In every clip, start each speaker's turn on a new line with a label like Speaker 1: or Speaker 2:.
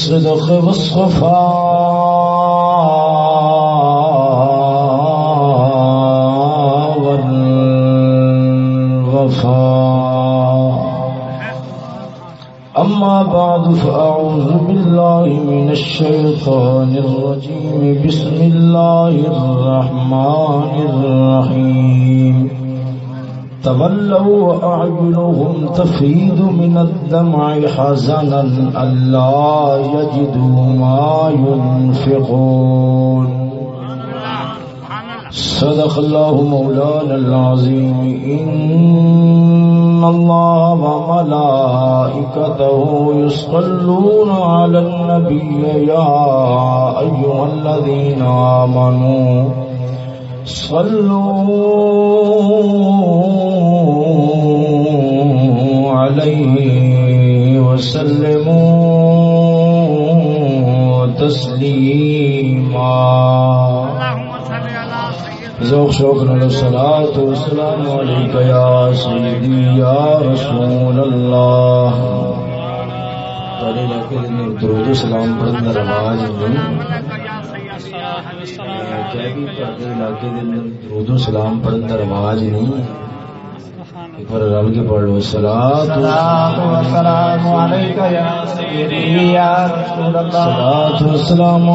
Speaker 1: الصدق والصفاء. تولوا وأعينهم تفيد من الدمع حزنا ألا يجدوا ما ينفقون. صدق الله مولانا العظيم. إن الله وملائكته يصلون على النبي يا أيها الذين آمنوا. صلوا عليه وسلموا تسليما ذوق شوق نل الصلاة والسلام عليك يا سيدي يا رسول الله کے اندر درود سلام کا رواج نہیں. علاقے کے اندر درود و سلام پڑھنے کا رواج نہیں ایک بار رل کے پڑھ لو سلام
Speaker 2: رسول
Speaker 1: والسلام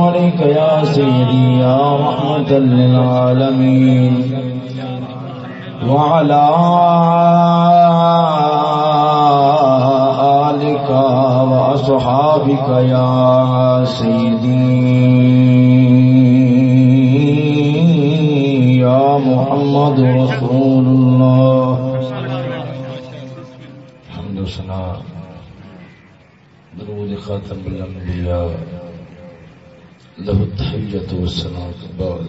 Speaker 1: رحمة للعالمين وعلى آلك وأصحابك يا سيدي يا محمد رسول الله. الحمد لله درود خاتم الانبیاء له التحیت والسلام. بعد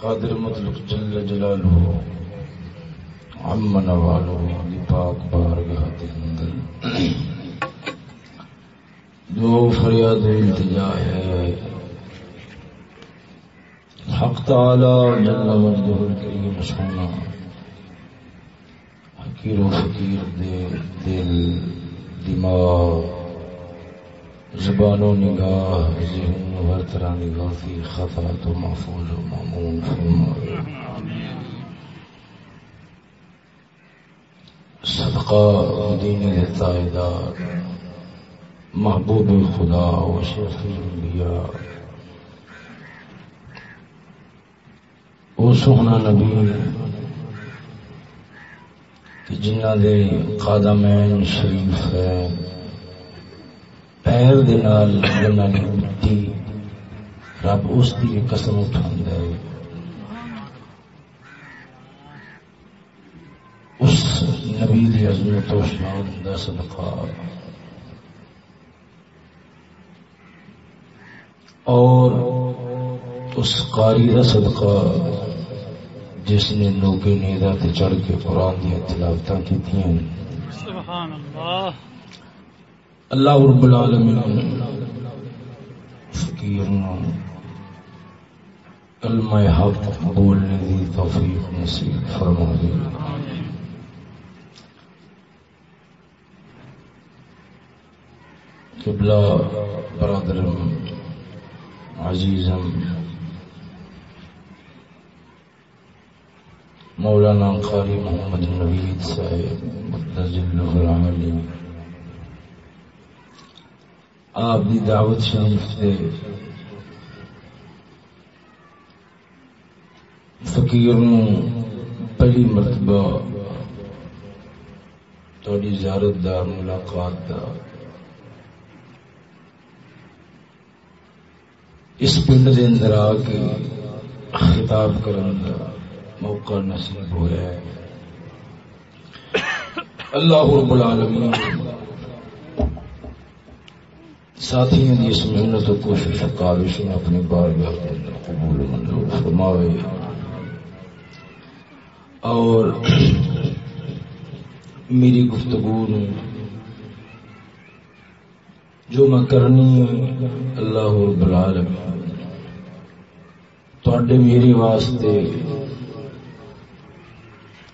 Speaker 1: قادر مطلق جل جلالہ عم نوالہ علی پاک بارگاہ دے اندر. دو فریاد و التجا ہے۔ حق تعالی جل مجدہ الکریم سونا فقیر و فقیر دے دل، دماغ، زبان و نگاہ، ذہن و ہر طرح نگاہ کی خطا تو محفوظ و معمول فرمائے۔ صدقہ دین تائیدار محبوب خدا و شیخ الانبیاء. او سونا نبی کہ جنہ دے قادمین شریف ہے پیر دے نال جنہ مٹی، رب اس دی قسم اٹھاندا ہے۔ اس نبی دی عظمت و شان دا صدقہ۔ اور اس قاری دا صدقہ جس نے نوکے نیدا تے چڑھ کے قرآن دیا تلاوت کی
Speaker 3: سبحان اللہ
Speaker 1: اللہ رب العالمین فقیر کلمہ حق بولنے دی توفیق نصیب فرما دی قبلہ برادرم عزیزم. مولانا قاری محمد نوید صاحب آپ دی دعوت شریف سے فقیر پہلی مرتبہ تھوڑی زیارت دا ملاقات دا اس پنڈ کے اندر آ کے خطاب کرنے کا موقع نصیب ہوا ہے۔ اللہ رب العالمین ساتھیوں کی اس محنت و کوشش کاوش میں اپنے بار کے اندر قبول منظور فرماوے۔ اور میری گفتگو جو میں کرنی اللہ العالمین۔ تھوڑے میرے واسطے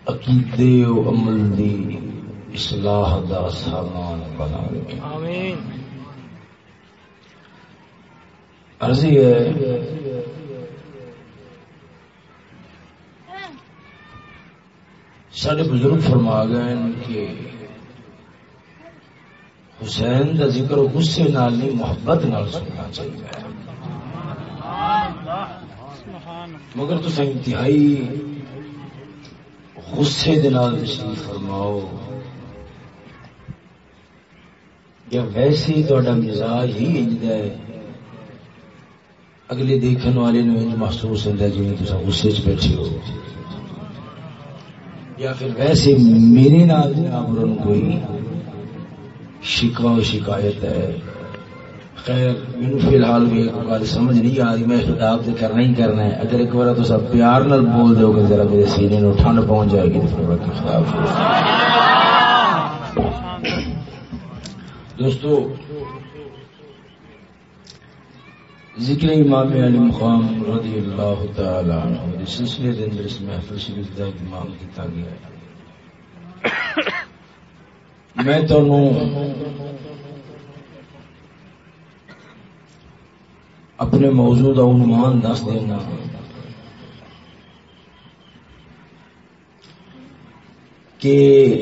Speaker 1: عقیدے و عمل دی اصلاح دا سامان بنا
Speaker 3: آمین۔
Speaker 1: عرضی ہے سارے بزرگ فرما گئے کہ حسین کا ذکر غصے نال نہیں، محبت نال سننا چاہیے۔ مگر تو انتہائی غصے دے تشریف فرماؤ۔ یا ویسے ہی تا مزاج ہی انجد ہے۔ اگلے دیکھنے والے نو انج محسوس ہوتا ہے جی تصا غصے چ بیٹھے ہو۔ یا پھر ویسے میرے نال جناب کوئی شکوا و شکایت ہے۔ خیر مینو فی الحال بھی ایک گل سمجھ نہیں آ رہی، میں خطاب تو کرنا ہی کرنا ہے۔ اگر ایک بار تو سب پیار نال بول دو گے ذرا میرے سینے نو ٹھنڈ پہنچ جائے گی تو پھر میں خطاب دوستو، ذکر امام علی مقام رضی اللہ تعالی عنہ سلسلے دے اندر اس محفل شریف دا امام کیتا گیا ہے۔ میں تانوں اپنے موضوع دا عنوان دس دینا۔ کہ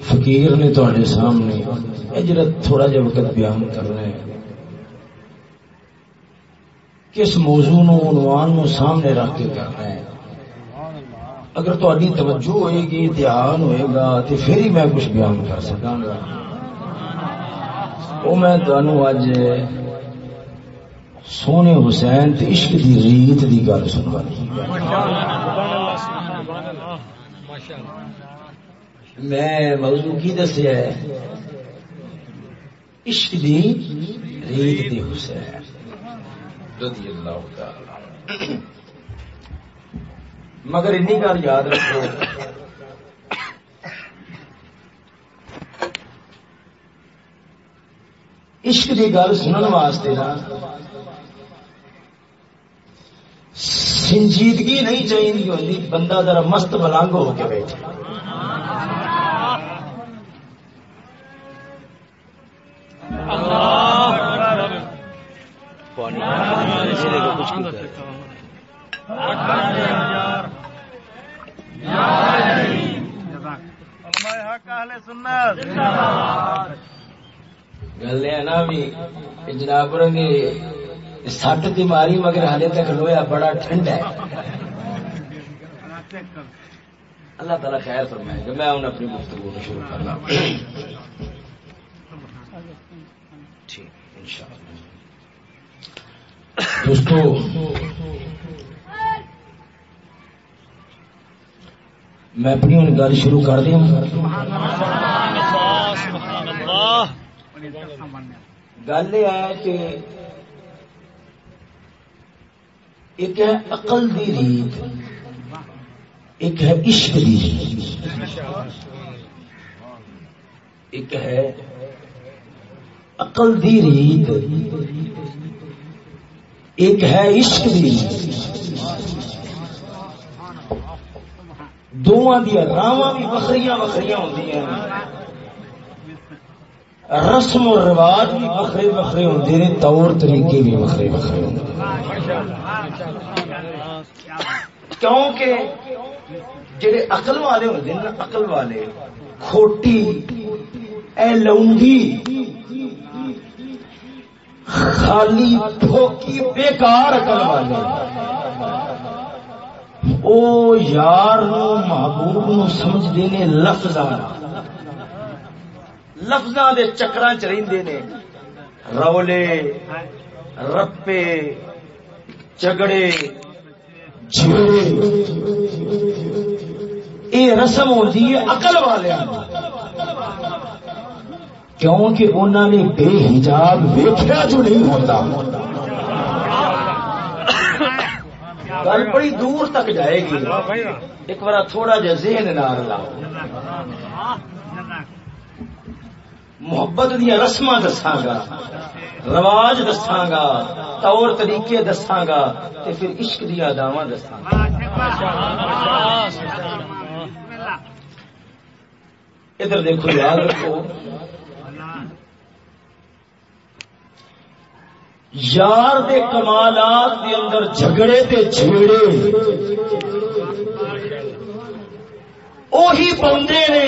Speaker 1: فقیر نے تھوڑے سامنے جڑا تھوڑا جا وقت بیان کرنا ہے، کس موضوع نو عنوان نو سامنے رکھ کے کرنا ہے۔ اگر تاری توجہ ہوئے گی، دھیان ہوئے گا تو پھر ہی میں کچھ بیان کر سکا گا۔ وہ میں تمہوں اج سونے حسین تے عشق دی ریت دی گل سنوا میں موضوع کی دسیا ہے؟ عشق دی ریت دی حسین۔ رضی اللہ تعالی مگر انی گل یاد رکھو۔ عشق کی گل سنن واسطے نا سنجیدگی نہیں چاہیے ہوتی بندہ ذرا مست ملنگ ہو کے بیٹھے۔ گل ہے نا بھی جناب سٹ کی ماری، مگر ہلے تک لویا بڑا ٹھنڈ ہے۔ اللہ تعالیٰ خیر فرمائے۔ گا میں انہیں اپنی گفتگو کو شروع کرنا۔ ٹھیک، انشاءاللہ۔ دوستو میں اپنی ہوں گل شروع کر دیا گل یہ ہے کہ ایک ہے عقل دی ریت، ایک ہے عشق دی ریت۔ ایک ہے عقل دی ریت، ایک ہے عشق دی ریت۔ دونوں دیا راواں بھی وکری وکری ہوں رسم و رواج بھی وکرے وکرے ہوتے ہیں طور طریقے بھی وکرے وکرے ہوتے کیونکہ جڑے عقل والے ہوتے ہیں نا عقل والے، کھوٹی، اے لونگی، خالی ٹھوکی بیکار عقل والے۔ او یار نو محبوب نو سمجھ دینے لفظ لفظاں دے چکراں چ رہندے نے۔ رولے، رپے، جھگڑے جھگڑے۔ اے رسم ہوندی ہے عقل والے کیونکہ انہوں نے بے حجاب ویخیا جو نہیں ہوتا گل بڑی دور تک جائے گی. ایک بار تھوڑا جا ذہن نال لاؤ۔ محبت دیا رسم دساگا رواج دساگا طور طریقے دساگا تے پھر عشق دیا داوا دساگا۔ ادھر دیکھو یاد رکھو یار دے کمالات دے اندر جھگڑے تے جھیڑے اوہی بندے نے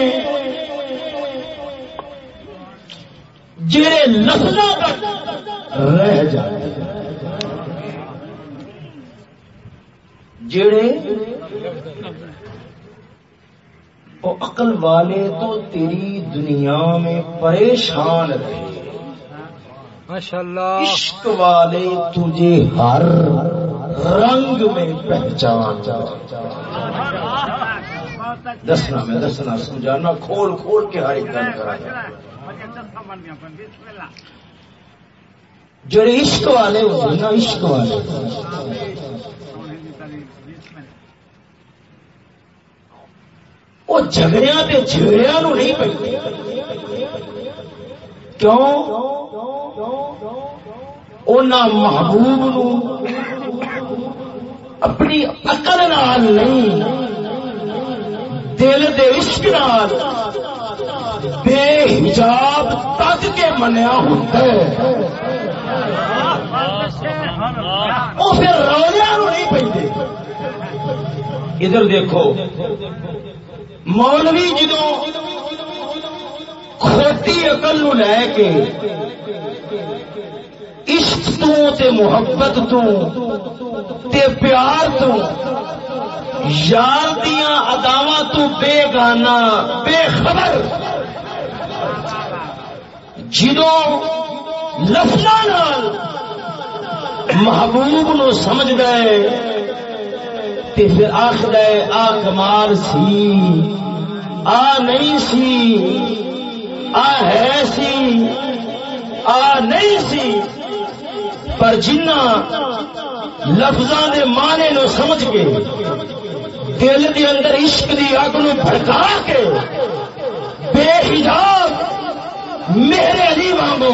Speaker 1: جڑے لفظوں تک رہ جاتے جڑے وہ عقل والے تو تیری دنیا میں پریشان رہے۔
Speaker 3: ماشاء
Speaker 1: عشق والے تجھے ہر رنگ میں پہچان۔ دسنا میں دسنا، سمجھانا، کھول کھول کے ہر ایک گل کرا۔ جڑے عشق والے ہوتے نا عشق والے۔ وہ جھگڑیاں تے جھگڑیاں نو نہیں پہ کیوں؟ محبوب نو اپنی عقل نال نہیں، دل دے عشق نال بے حجاب تک کے منیا ہوتا ہے۔ وہ پھر رولیا نو نہیں پہ ادھر دیکھو، مولوی جدو کھوٹی اقل نو لے کے عشق تو، تے محبت تو، تے پیار تو۔ یار دیا اداوا تو بے گانا، بے خبر۔ جدو لفظ محبوب نو سمجھ گئے تے پھر آخر آ کمال سی، آ نہیں سی، آ ہے سی، آ نہیں سی۔ پر جنہ لفظاں دے معنی نو سمجھ کے دل دے اندر عشق دی اگ نو بھڑکا کے بے حجاب میرے علی وانگو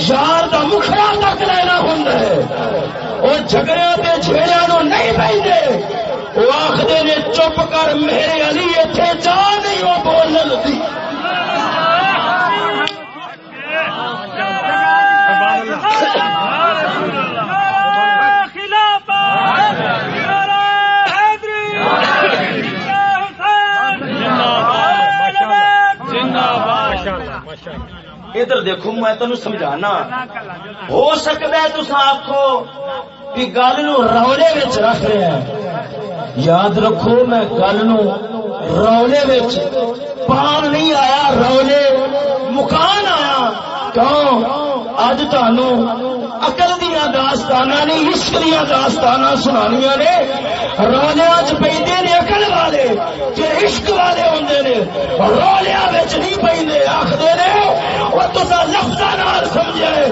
Speaker 1: یار دا مکھڑا تک لینا ہوں اور جھگڑیا تے چھیڑیا نو نہیں پہنتے۔ وہ آخر نے چپ کر میرے علی اتنے جا نہیں وہ بولن دی ادھر دیکھو، میں تینو سمجھانا۔ ہو سکتا ہے تص آخو کہ گل نو رولے رکھ رہے ہیں۔ یاد رکھو، میں گل نو رولے پان نہیں آیا رونے مکان آیا۔ کیوں؟ اج تنوع اقل دیا داستان نہیں عشق دیا داستان سنانیا نے۔ رولیا چ پہ نے اقل والے۔ جی عشق والے ہوں نے رولیا نہیں پہ آخر نے وہ تو لفظ سمجھے۔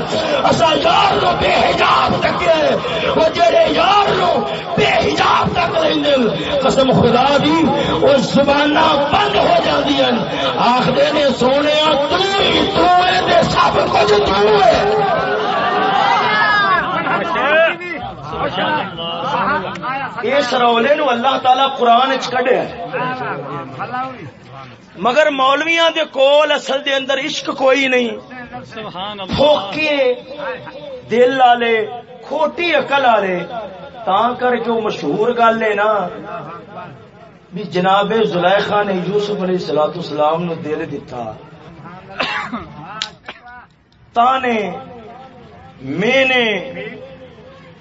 Speaker 1: اصا یار نو بے حجاب تکے وہ جڑے یار نو بے حجاب تک لیں قسم خدا دی وہ زبان بند ہو جاتی ہیں آخر نے سونے تو ہی تو سب کچھ تو ہے۔ اس رولے نو اللہ تعالی قرآن چڈیا مگر مولویاں دے کول اصل دے اندر عشق کوئی نہیں۔ پھوکے، دل والے کھوٹی اقل والے تا کر کے مشہور گل ہے نا، بھی جناب زلیخا نے یوسف علیہ سلاۃ اسلام نو دل دتا۔ تانے میں نے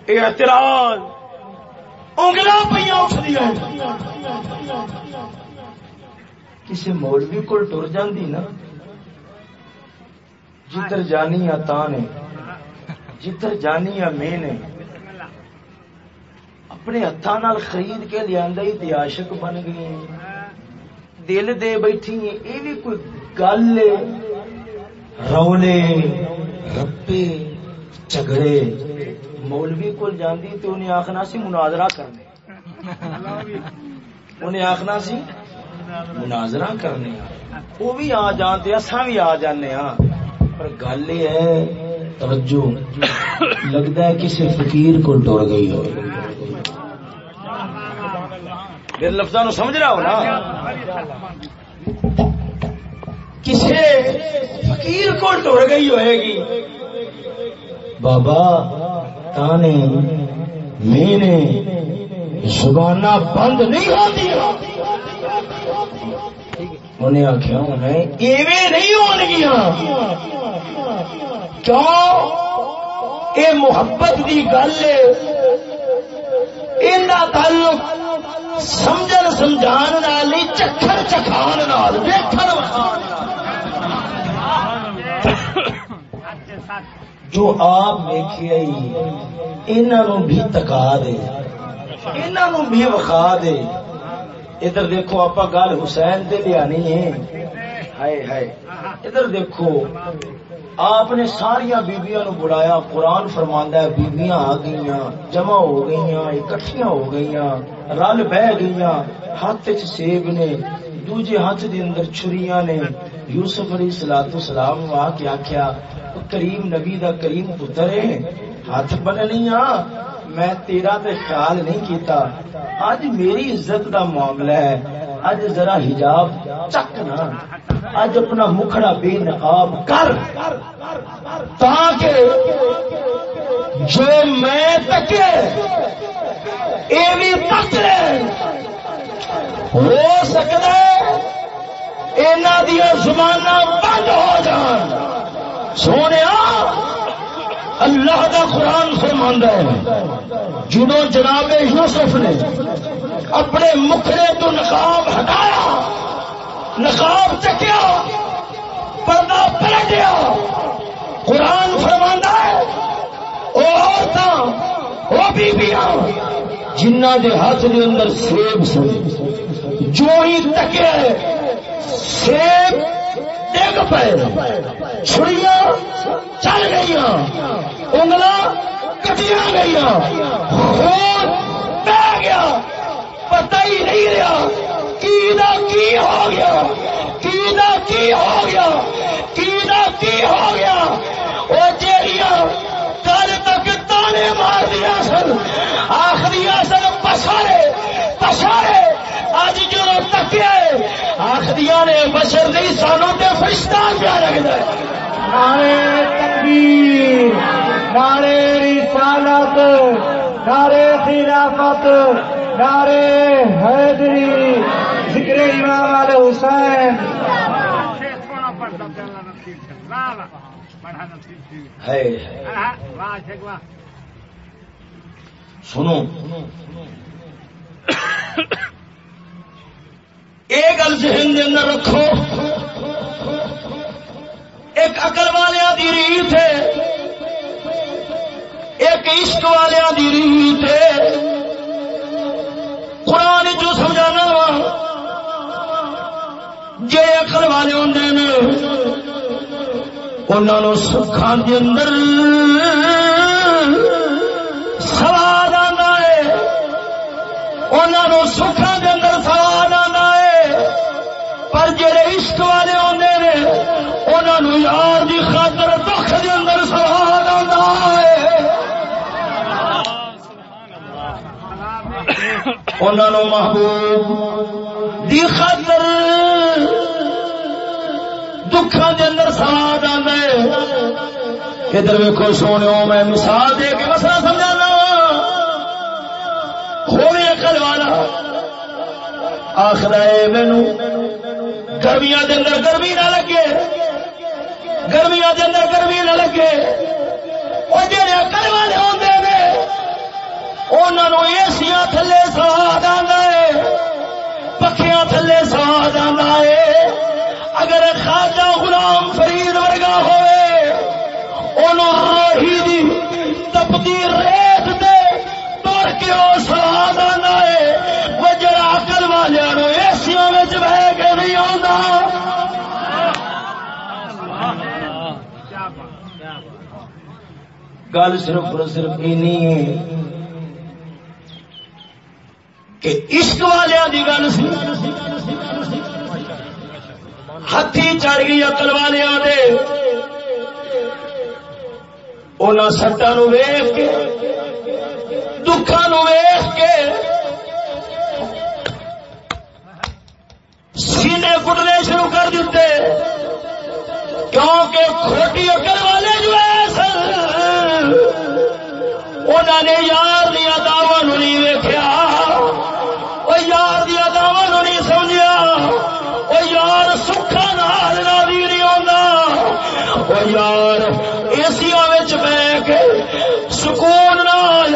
Speaker 1: اعتراض انگلا پہ اٹھدیا کسی مولوی کو ٹر جاندی نا جدھر جانی آ تا نے جدھر جانی آ میں نے، اپنے ہاتھوں خرید کے لیا ہی عاشق بن گئی دل دے بیٹھی یہ بھی کوئی گل ہے۔ رولے، رپے، جھگڑے۔ مولوی کو جاندی تو انہیں آخنا سی مناظرہ کرنے۔ انہیں آخنا سی مناظرہ کرنے۔ وہ بھی آ جانتے اصا بھی آ جانے ہاں پر گل یہ ہے، توجہ، لگتا ہے کسی فقیر کو ٹر گئی ہو میرے لفظوں سمجھ رہا ہو نا؟ کسی فقیر کو ٹر گئی ہوئے گی۔ بابا تانے مینے زبانہ بند نہیں ہوتی انہیں آخیا انہیں ایویں نہیں ہون گیا کیوں؟ اے محبت کی گل ہے۔ تعلق سمجھن سمجھان نال چکھر چکھان نال، ویکھن وکھان جو آپ ویکھے انہوں بھی تکا دے۔ انہوں بھی وکھا دے۔ ادھر دیکھو آپ گل حسین دے لیا نہیں ہے۔ ہائے ہائے۔ ادھر دیکھو، آپ نے ساریا بیبیاں نو بلایا۔ قرآن فرماندا ہے بیبیاں آ گئیاں، جمع ہو گئیاں، اکٹھیاں ہو گئیاں، رل بہ گئیاں۔ ہاتھ چ سیب نے، دوجے ہاتھ دے اندر چھریاں نے۔ یوسف علیہ الصلوۃ والسلام وا کے آکھیا کریم نبی دا کریم پتر ہے۔ ہاتھ بننیاں میں تیرا تے خیال نہیں کیتا۔ اج میری عزت دا معاملہ ہے۔ اج ذرا حجاب چک نا اج اپنا مکھڑا بے نقاب کر۔ تاکہ جو میں تکے اے بھی تک ہو سکتا اینا دیا زمانہ بند ہو جان۔ سونے اللہ کا قرآن فرماندہ ہے۔ جدو جناب یوسف نے اپنے مکھڑے تو نقاب ہٹایا، نقاب چکیا، پردہ پلٹیا قرآن فرماندہ ہے وہ عورتیں وہ بیبیاں جنہ دے ہاتھ دے اندر سیب سن۔ جو ہی تکے، سیب ڈگ پے چھڑیاں چل گئی انگل کٹیا گئی خون گیا پتہ ہی نہیں رہا کی نہ کی ہو گیا کی نہ کی ہو گیا کی نہ کی ہو گیا وہ جیڑیاں کل تک تانے مار دیا سن۔ آخری سن پسارے پسارے۔ اج جو تکے آخری نے بشر نہیں سانو تے فرشتہ کیا لگتا ہے۔
Speaker 2: نعرے تکبیر نعرے رسالت نعرے خلافت نعرے حیدری ذکر امام علیہ حسین۔
Speaker 1: ہے۔ سنو۔ ایک گل ذہن دے اندر رکھو۔ ایک عقل والوں دی ریت ہے۔ ایک عشق والوں دی ریت ہے۔ قرآن جو سمجھانا وا۔ جی عقل والے ہوں انہوں سکھان کے اندر سواد آتا ہے۔ انہوں سکھان کے اندر سواد آتا ہے۔ پر جڑے عشق والے آتے نے، انہوں یار کی خاطر دکھ کے اندر سواد آتا ہے۔ انہوں محبوب دی خاطر دکھا دے اندر سواد ادھر ویکو سونے میں مثال دے کے مسئلہ سمجھانا ہوئے اکل والا۔ آخر ہے مینو گرمیاں دے اندر گرمی نہ لگے۔ گرمیاں دے اندر گرمی نہ لگے۔ وہ جڑے اکل والے ہوتے نے انہوں ایسیا تھلے سواد آتا ہے۔ پکھیاں تھلے سواد آتا ہے۔ اگر خاجا غلام فرید ورگا ہوئے انہوں راہی دی تپتی ریت دے توڑ کے وہ سواد آنا ہے۔ وہ جڑا عقل والوں ایسیوں میں بہ کے نہیں آتا گل صرف اور صرف نہیں ہے کہ عشق والوں کی گل سی۔ ہاتھی چڑھ گئی اکل والوں نے ان سٹا نو ویخ کے دکھا نو ویخ کے سینے کٹنے شروع کر دیتے کیونکہ کھوٹی اکل والے جو ہے انہوں نے یار دیا دعوا نہیں ویکیا وہ یار دیا دعوا نہیں سمجھا وہ یار سکھا نال یار ایسیا بہ کے سکون نال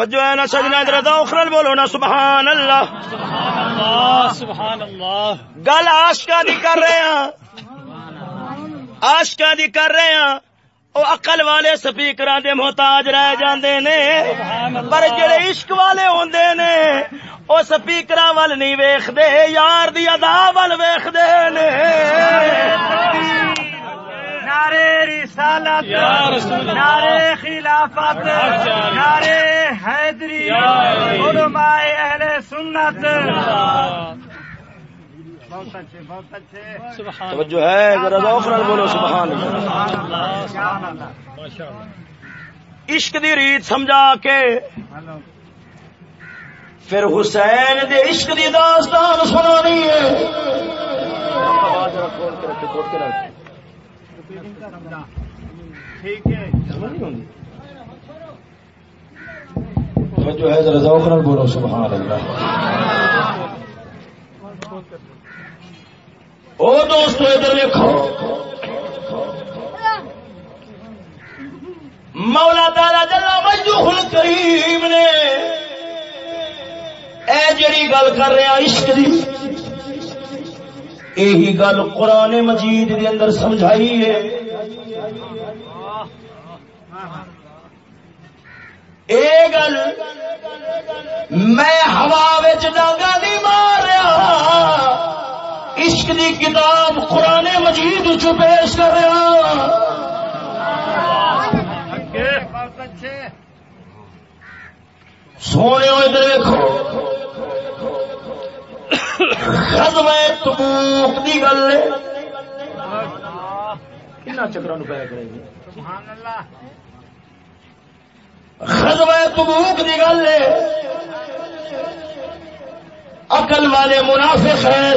Speaker 1: توجہ ہے نا سجنا ادھر اخرل بولو نا سبحان اللہ۔
Speaker 3: سبحان اللہ۔
Speaker 1: گل آشکا دی کر رہے ہیں۔ آشکا دی کر رہے ہیں۔ وہ اقل والے سپیکر دے محتاج رہ جاندے نے۔ پر جڑے عشق والے ہوندے نے وہ سپیکر ول نہیں ویختے یار دی ادا ول ویختے نے۔
Speaker 2: نعرے رسالت
Speaker 3: یا رسول اللہ
Speaker 2: نعرے خلافت نعرے حیدری علماء اہل سنت۔ بہت اچھے بہت اچھے
Speaker 3: سبحان
Speaker 1: توجہ ہے ذرا بولو سبحان اللہ
Speaker 2: سبحان اللہ۔
Speaker 3: ماشاء اللہ
Speaker 1: عشق دی ریت سمجھا کے پھر حسین دے عشق دی داستان سنانی ہے۔ جو ہے ذرا ذوق نال بولو سبحان اللہ او دوستو ادھر دیکھو مولا تعالی جل مجدہ الکریم نے اے جڑی گل کر رہے ہیں عشق دی۔ یہی گل قرآن مجید دے اندر سمجھائی ہے۔ اے گل میں ہوا ڈانگا نہیں مار رہا ہاں۔ عشق دی کتاب قرآن مجید چ پیش کر رہا
Speaker 2: ہاں۔
Speaker 1: سونے ادھر دیکھو غزوہ تبوک دی گل ہے۔ کنا چکرا نو پایا کرے گی۔
Speaker 2: سبحان اللہ
Speaker 1: غزوہ تبوک دی گل ہے۔ عقل والے منافق ہیں۔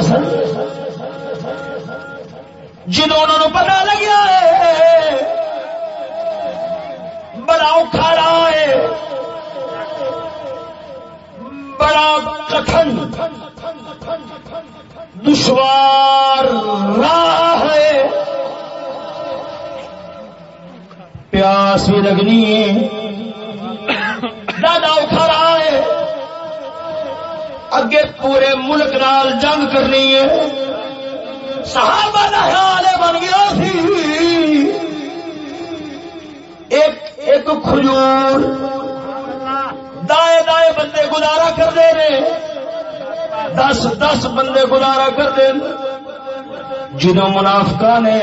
Speaker 1: جدوں انہوں نے پتا لگیا ہے۔ بڑا اوکھا رہا ہے۔ بڑا کٹن دشوار راہ ہے۔ پیاس بھی لگنی ہے۔ دادا اوکھا رہا ہے۔ اگے پورے ملک نال جنگ کرنی ہے۔ صحابہ کا خیال بن گیا سی۔ ایک ایک کھجور دائیں دائیں بندے گزارا کرتے رہے دس دس بندے گزارا کرتے جنہوں منافقہ نے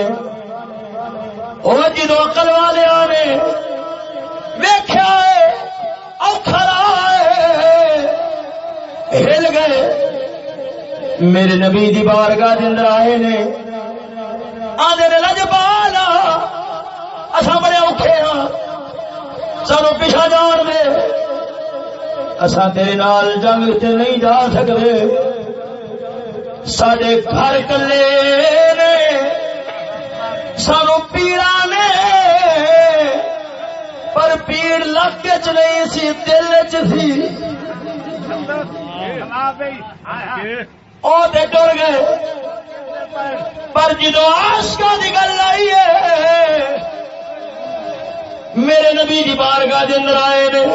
Speaker 1: وہ جدو اکل والے نے ویخیا اوکھر ہل گئے۔ میرے نبی دی بارگاہ دے اندر آئے نے۔ آدھے نے لج پالا۔ بڑے اوکھے ہاں۔ سانو پیچھا جان دے۔ اسا تیرے نال جنگ تے نہیں جا سکتے سڈے گھر کلے نے سانو پیڑا نے، پر پیڑ لک چ نہیں سی، دل چ سی۔ او تے ڈر گئے۔ پر جدو آشکا کی گل آئی ہے، میرے نبی دی بارگاہ دے اندر آئے نے۔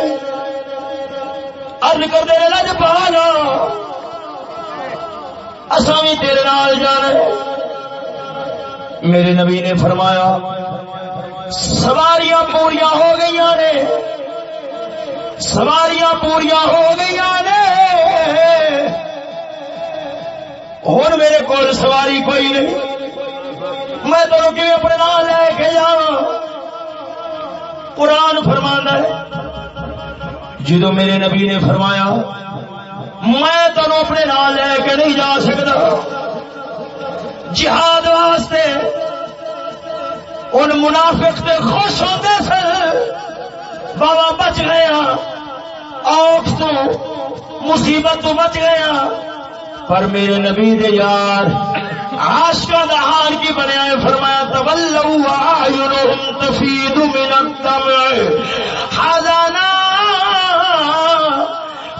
Speaker 1: ارد کرتے رہے لج پانا اساں بھی تیرے نال جانا میرے نبی نے فرمایا، سواریاں پوریا ہو گئی نے۔ سواریاں پوریا ہو گئی نے۔ ہوں میرے کو سواری کوئی نہیں۔ میں تو کہ اپنے نام لے کے جا قرآن فرمانا ہے جدو میرے نبی نے فرمایا، میں تمہیں اپنے نام لے کے نہیں جا سکتا۔ جہاد واسطے ان منافق سے خوش ہوتے سن بابا بچ گیا ہاں، اوکھ تو مصیبت تو بچ گیا ہاں۔ پر میرے نبی دے یار عاشقہ دا حال کی بنیا ہے، فرمایا، تولوا اعینہم تفید من الدمع حزانا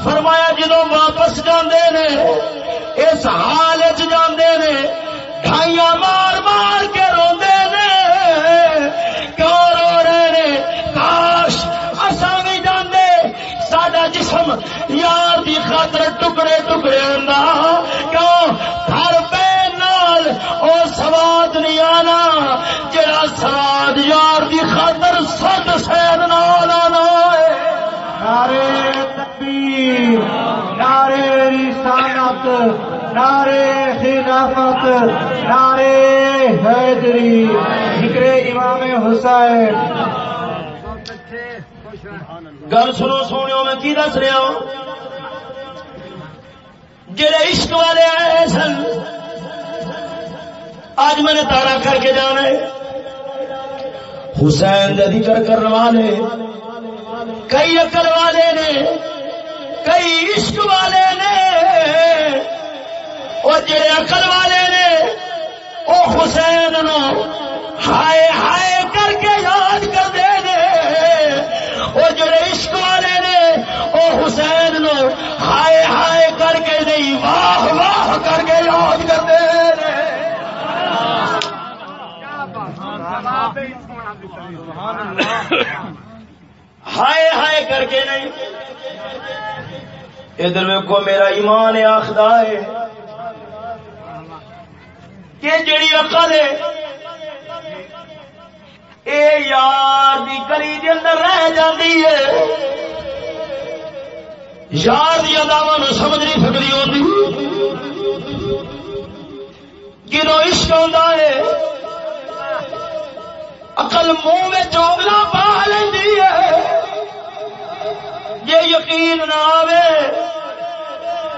Speaker 1: فرمایا جدو واپس جاندے نے، اس حال جاندے نے، ڈھائیاں مار مار کے روندے نے۔ کیوں رو رہے نے؟ کاش اساں بھی جاندے، ساڈا جسم یار دی خاطر ٹکڑے ٹکڑے ہوندا۔ کیوں؟ گھر پہ نال او سواد نہیں آنا، جڑا سواد یار دی خاطر سد سید
Speaker 2: رسالت نعرے خلافت نعرے حیدری، ذکر امام حسین۔
Speaker 1: گل سنو سونے میں کی دس رہا ہوں؟ جڑے عشق والے آئے سن، آج میں نے تارا کر کے جانا ہے۔ حسین کا ذکر کرنے والے، کئی عقل والے نے کئی عشق والے نے اور جڑے عقل والے نے وہ حسین نو ہائے ہائے کر کے یاد کرتے ہیں وہ جڑے عشق والے نے وہ حسین نو ہائے ہائے کر کے نہیں، واہ واہ کر کے یاد کرتے ہیں ہائے ہائے کر کے نہیں۔ ادھر میں کو میرا ایمان آخدا ہے۔ کہ جڑی عقل ہے، اے یار دی گلی دے اندر رہ جاندی ہے۔ یار دی اداواں نو سمجھ نہیں سکدی ہوندی۔ جدو عشق ہوندا ہے، عقل منہ میں چونگلا پا لیندی ہے۔ یہ یقین نہ آوے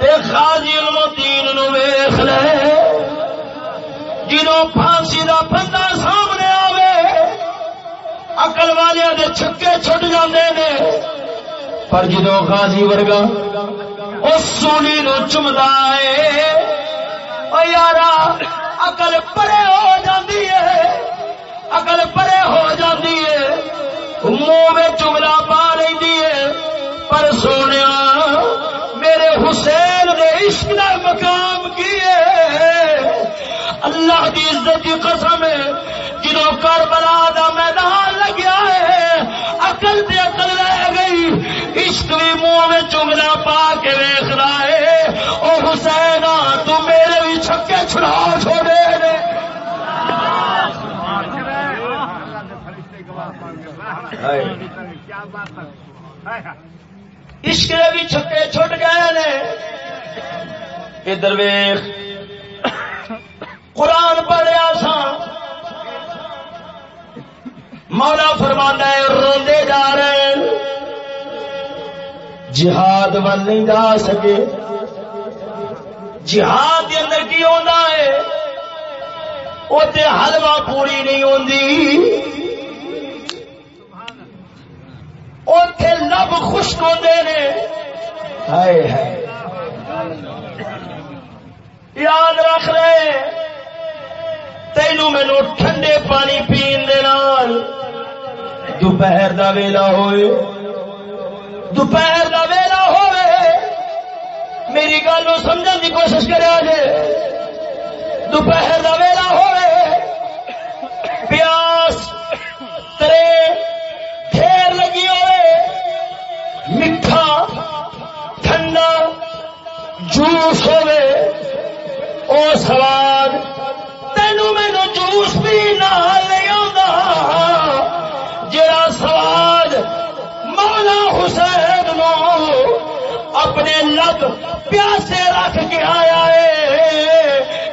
Speaker 1: تے خاضی المدین نو ویکھ لے، جنوں پھانسی دا بندہ سامنے آوے اکل والے دے چھکے چھٹ جاندے نے۔ پر جدو غازی ورگا اس سونی نو چمدا ہے، او یارا اکل پرے ہو جاندی ہے اکل پرے ہو جاندی ہے، منہ میں چملا پا لیندی ہے۔ سونیا میرے حسین نے عشق دا مقام کیے۔ اللہ کی عزت کی قسم ہے جنہوں کربلا دا میدان لگیا ہے عقل تے عقل رہ گئی عشق بھی منہ میں چگلا پا کے ویخ رہا ہے۔ او حسین تو میرے بھی چھکے چھڑا چھوڑے نے۔ عشق بھی چھکے چھٹ گئے نے۔ ادھر ویخ قرآن پڑھیا سا۔ مولا فرمانا ہے، روندے جا رہے ہیں۔ جہاد ول نہیں جا سکے۔ جہاد کے اندر کی ہوتا ہے؟ وہ حلوا پوری نہیں ہوتی اتے لب خشک ہوتے نے۔ ہائے ہائے۔ یاد رکھ رہے تینو مینو ٹھنڈے پانی پین دے نال۔ دوپہر دا ویلا ہوئے۔ دوپہر دا ویلا ہوئے۔ میری گل سمجھنے کی کوشش کرے جے دوپہر دا ویلا ہوئے۔ پیاس ترے۔ ڈھیر لگی ہوئے۔ میٹھا ٹھنڈا جوس ہوئے او سواد تینو مینو جوس بھی نہ لے جڑا سواد مولا حسین نو اپنے لب پیاسے رکھ کے آیا ہے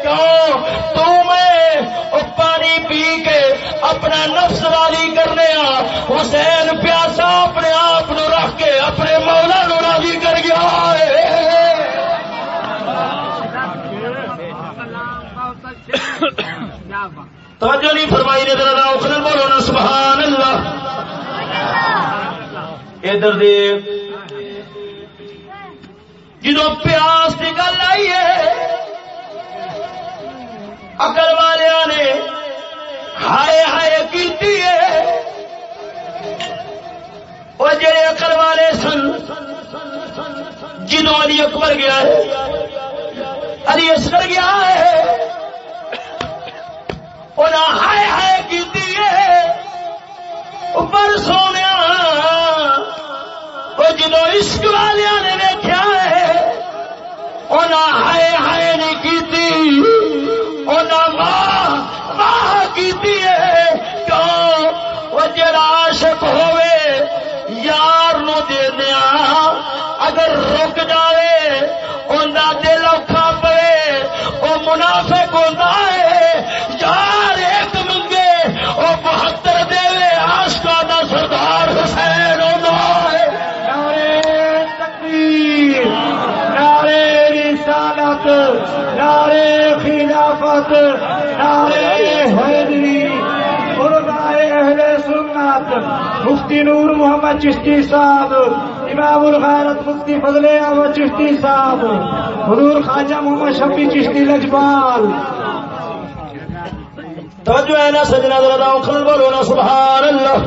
Speaker 1: کیوں تو میں او پانی پی کے اپنا نفس راضی کرنے آ۔ حسین پیاسا اپنے آپ رکھ کے اپنے مولا نو راضی کر گیا ہے۔ توجہ نہیں فرمائی نے ذرا اخر بولو نا، سبحان اللہ۔ ادھر دیکھ۔ جدو پیاس کی گل آئی ہے اکل والے نے ہائے ہائے کی وہ جڑے اکل والے سن، جنہوں علی اکبر گیا ہے، علی اصغر گیا ہے انہیں ہائے ہائے کی پر سونے وہ جدو عشق والے نے دیکھا ہے انہیں ہائے ہائے نہیں کی انہیں واہ کی کیوں؟ وہ عاشق ہوئے یار نو دے دیا اگر رک جائے انہیں دل
Speaker 2: خلافت نعرے حیدری علماء اہل سنت، مفتی نور محمد چشتی صاحب، امام الغیرت مفتی فضل احمد چشتی صاحب، حضور خواجہ محمد شفیع چشتی لجپال۔
Speaker 1: توجہ ہے نا سجنا ذرا اخر بولو نا سبحان اللہ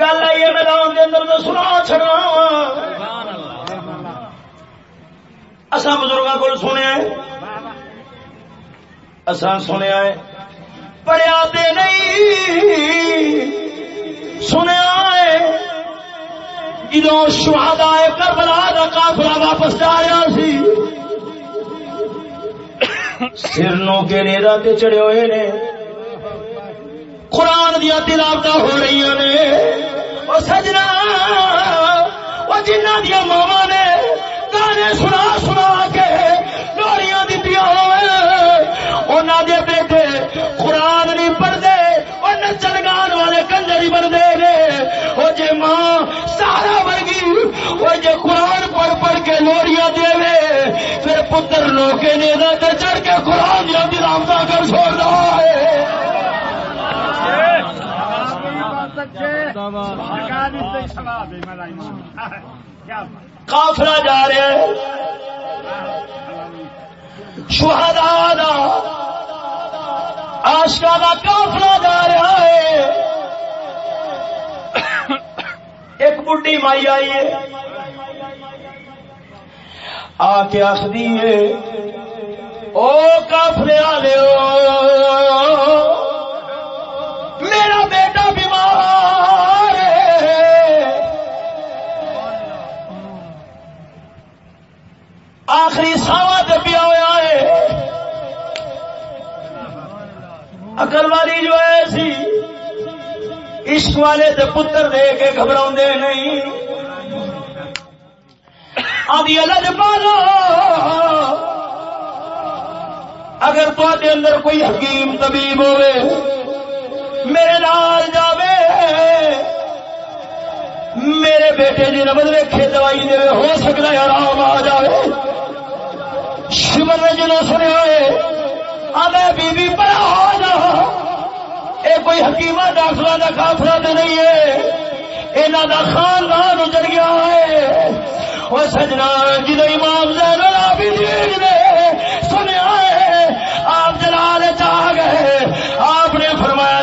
Speaker 1: گل آئی ہے میدان کے اندر تو سنا چھڑا اصا بزرگوں کو سنیا اصا سنیا ہے۔ پڑھیا تے نہیں۔ سنیا ہے۔ جدو شہادا کربلا کا کافلا واپس جا رہا سی۔ سر نو کے نیرا تے چڑے ہوئے نے۔ قرآن دیا تلاوت ہو رہی نے۔ وہ سجنا، وہ جنہ دیا ماوا نے۔ سنا سنا کے لوڑیاں دیتی ہونا دے بیٹے قرآن نہیں پڑھتے وہ نچن گان والے کنجر ہی بنتے نے وہ جے ماں سارا ورگی وہ جے قرآن پڑھ پڑھ کے لوڑیاں دے پھر پتر لوکے نے چڑھ کے قرآن دیا تلاوت کر چھوڑ رہا ہے کافلا جا رہا ہے شہدا آشکا کا کافلا جا رہا ہے۔ ایک بڈی مائی آئی ہے۔ آ کے آخری او کافلے والے آخری ساوا دبیا ہوا ہے۔ اکل والی جو ہے سی، عشق والے دے پتر دے کے گھبراؤ نہیں۔ آدھی الگ پالو اگر تے اندر کوئی حکیم طبیب ہوے میرے نال جاوے۔ میرے بیٹے جی نبد ویکھے، دوائی دے ہو سکتا ہے، آرام آ جائے شمن نے جنوں سنیا ہے بی بی پڑا ہو جا۔ اے کوئی حکیمہ ڈاکٹر کا کافلا تو نہیں ہے۔ انہوں کا خاندان اجڑ گیا ہے۔ وہ سجنا جدو امام زین العابدین نے سنیا ہے، آپ جلال چاہ گئے۔ آپ نے فرمایا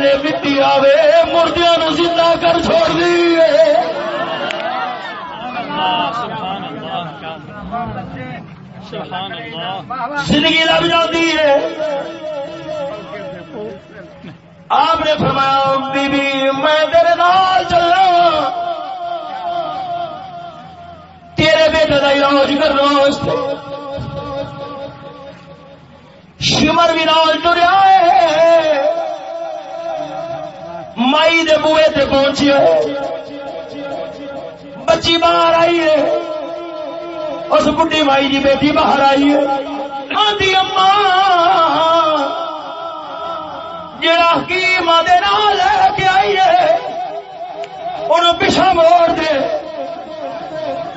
Speaker 1: تھلے مٹی آوے مردیاں نو زندہ کر چھوڑ دی زندگی لگ جاتی ہے آپ نے فرمایا بی بی میں تیرے نال چلنا تیرے بیٹے کا علاج کرنا واسطے شمر بھی نال ٹریا ہے مائی دے بوئے تے پہنچی ہے بچی باہر آئی ہے۔ اس بڈی مائی کی بیٹی باہر آئی ہے۔ آدھی اما جڑا حکیم آدھے نال لے کے آئی ہے انہوں پیچھا موڑ دے۔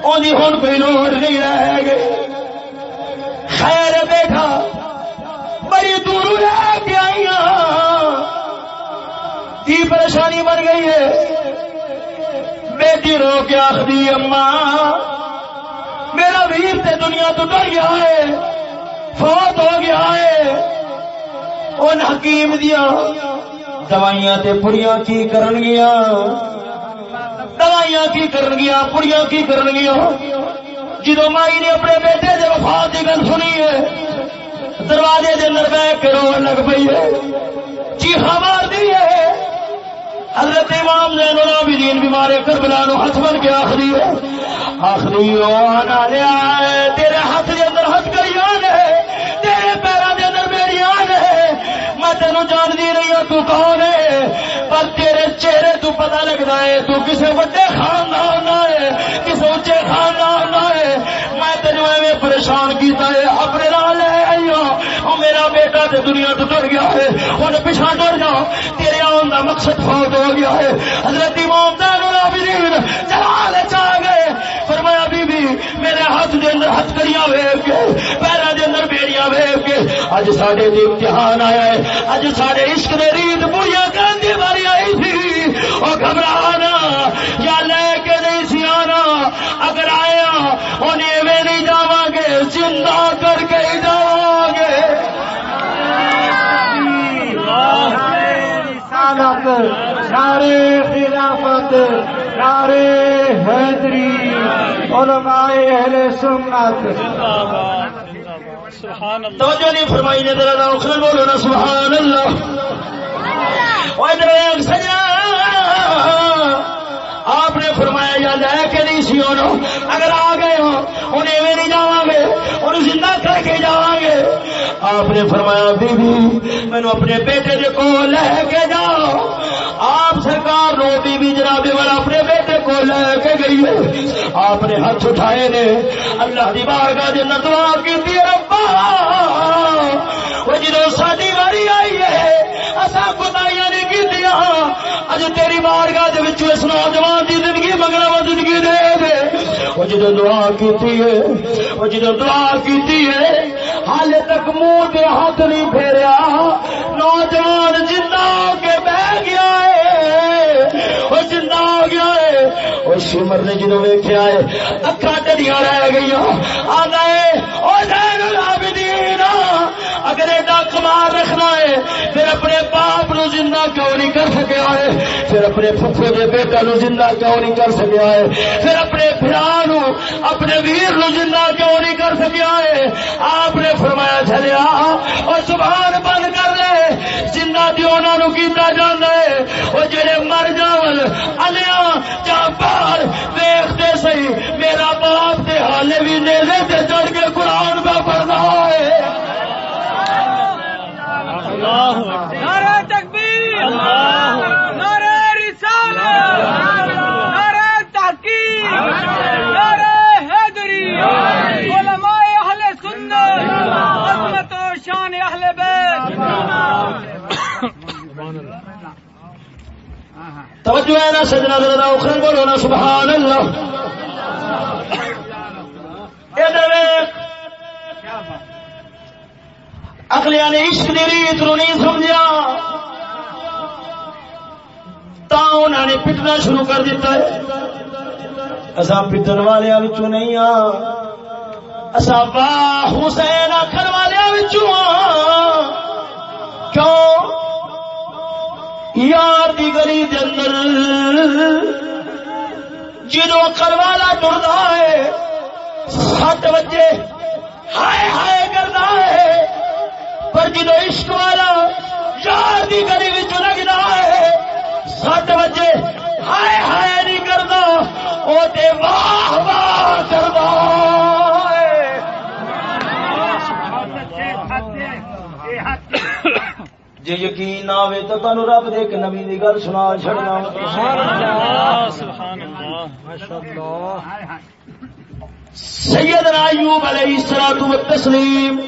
Speaker 1: اندی ہوں کوئی لوڑ نہیں رہ گئی خیر بیٹھا بڑی دور لے کے آئی ہاں۔ کی پریشانی بن گئی ہے؟ بیٹی رو کے آخری اما۔ میرا ویر تے دنیا تو ڈر گیا ہے، فوت ہو گیا ہے۔ ان حکیم دیا دوائیاں تے پڑیاں کی کرن گیا دوائیاں کی کرن گیا پڑیاں کی کرن گیا جدو مائی نے اپنے بیٹے دے وفات کی گل سنی ہے، دروازے دے اندر بہ کے رو لگ پئی ہے۔ چیخا مار دی ہے۔ حضرت امام زین العابدین بیمار کربلا نو ہاتھ بن کے آخری ہو۔ آخری ہو، آنا لیا تیرے ہاتھ کے اندر ہتھ کری آن میں تینوں جان دی رہی ہوں تو کون ہے؟ پر تیرے چہرے تو پتہ لگتا ہے، تو کسے وڈے خاندان ہے، کسے اونچے خاندان ہے۔ میں تینوں ایویں پریشان کیتا ہے، اپنے نال لے آئی ہوں او میرا بیٹا تے دنیا تو ڈر گیا ہے، ہن پیچھے ڈر جا۔ تیرے آن دا مقصد فوت ہو گیا ہے۔ حضرت امام زین العابدین جلال چاہ گئے۔ فرمایا میرے ہاتھ دے اندر ہتکڑیاں کریاں ویب کے پیروں دے اندر بیڑیاں ویب کے۔ اج ساڈے تے امتحان آیا ہے۔ اج ساڈے عشق دے ریت بوڑیاں کرن دی باری آئی تھی۔ او گھبرانا، یا لے کے نہیں سی آنا۔ اگر آیا انہیں ایویں نہیں جاواں گے۔ زندہ کر کے ہی جاواں گے
Speaker 2: رسالت نعرے خلافت نعرے حیدری علماء اہل سنت۔
Speaker 3: سبحان اللہ۔
Speaker 1: توجہ نہیں فرمائی نے ذرا نام خلل بولو نا سبحان اللہ۔ او ادھر ایک سجنا۔ آپ نے فرمایا یا لے کے نہیں سی اگر آ گئے ہو انہیں نہیں جاواں گے انہیں زندہ کر کے گے آپ نے فرمایا بی بی مینو اپنے بیٹے دے کو لے کے جاؤ. آپ سرکار نو بی بی جناب والا اپنے بیٹے کو لے کے گئی ہے۔ آپ نے ہاتھ اٹھائے نے۔ اللہ دی بارگاہ دے اندر دعا کی ربا! وہ جدو ساری واری آئی ہے، اساں کوتاہیاں دی کی اج تیری بارگاہ دے وچ اس نوجوان دی زندگی مگر وہ زندگی دے دے۔ وہ جدو دعا کیتی ہے وہ جدو دعا کیتی ہے، حالے تک منہ تے ہاتھ نہیں پھیریا۔ نوجوان زندہ ہو کے بہ گیا ہے وہ زندہ ہو گیا ہے۔ وہ سمر نے جدو ویکھیا ہے، اکھاں ٹڈیاں رہ گئیاں۔ آ گئے او زین العابدین اگر ایڈا کمال رکھنا ہے، پھر اپنے باپ نو زندہ کیوں نہیں کر سکیا ہے پھر اپنے پھپھو دے بیٹا نو زندہ کیوں نہیں کر سکیا ہے پھر اپنے بھرا نو، اپنے ویر نو زندہ کیوں نہیں کر سکیا ہے آپ نے فرمایا چلیا اور زبان بند کر لے۔ زندہ تے انہاں نو کیتا جاندا ہے۔ او جڑے مر جاون الیا جا باہر ویکھتے سہی میرا باپ تے حالے بھی نیزے تے چڑھ کے نعرہ تکبیر۔ نعرہ
Speaker 3: رسالت۔
Speaker 4: نعرہ تحقیق۔ نعرہ حیدری۔ علماء اہل سنت۔ عظمت و شان اہل بیت۔
Speaker 1: توجہ ہے نا سجنا ذرا اخرن بولو نا سبحان اللہ۔ اگلیا نے، عشق دی ریت نو نہیں سمجھا تا انہوں نے پٹنا شروع کر دیتا ہے۔ اصا پٹن والوں نہیں ہاں اصا واہ حسین آخر والوں کیوں؟ یار دی گلی دے اندر جدو کروالا ٹرتا ہے، سات بجے ہائے ہائے کرنا ہے۔ پر جدو عشق والا یار دی گلی لگتا ہے سات بجے ہائے ہائے نہیں کرتا وہ واہ واہ کرتا جی یقین نہ آئے تو تمہیں رب دے ایک نمی کی گل سنا چڑنا سیدنا ایوب علیہ السلام و تسلیم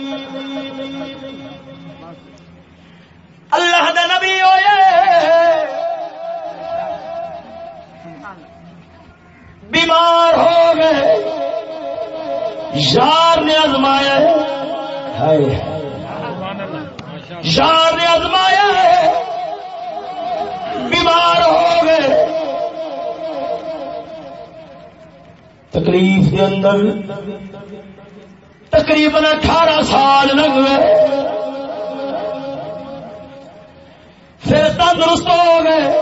Speaker 1: اللہ دے نبی ہوئے۔ بیمار ہو گئے۔ یار نے ازمایا ہے۔ یار نے ازمایا ہے۔ بیمار ہو گئے۔ تکلیف کے اندر تقریباً اٹھارہ سال لگ گئے۔ پھر تندرست ہو گئے۔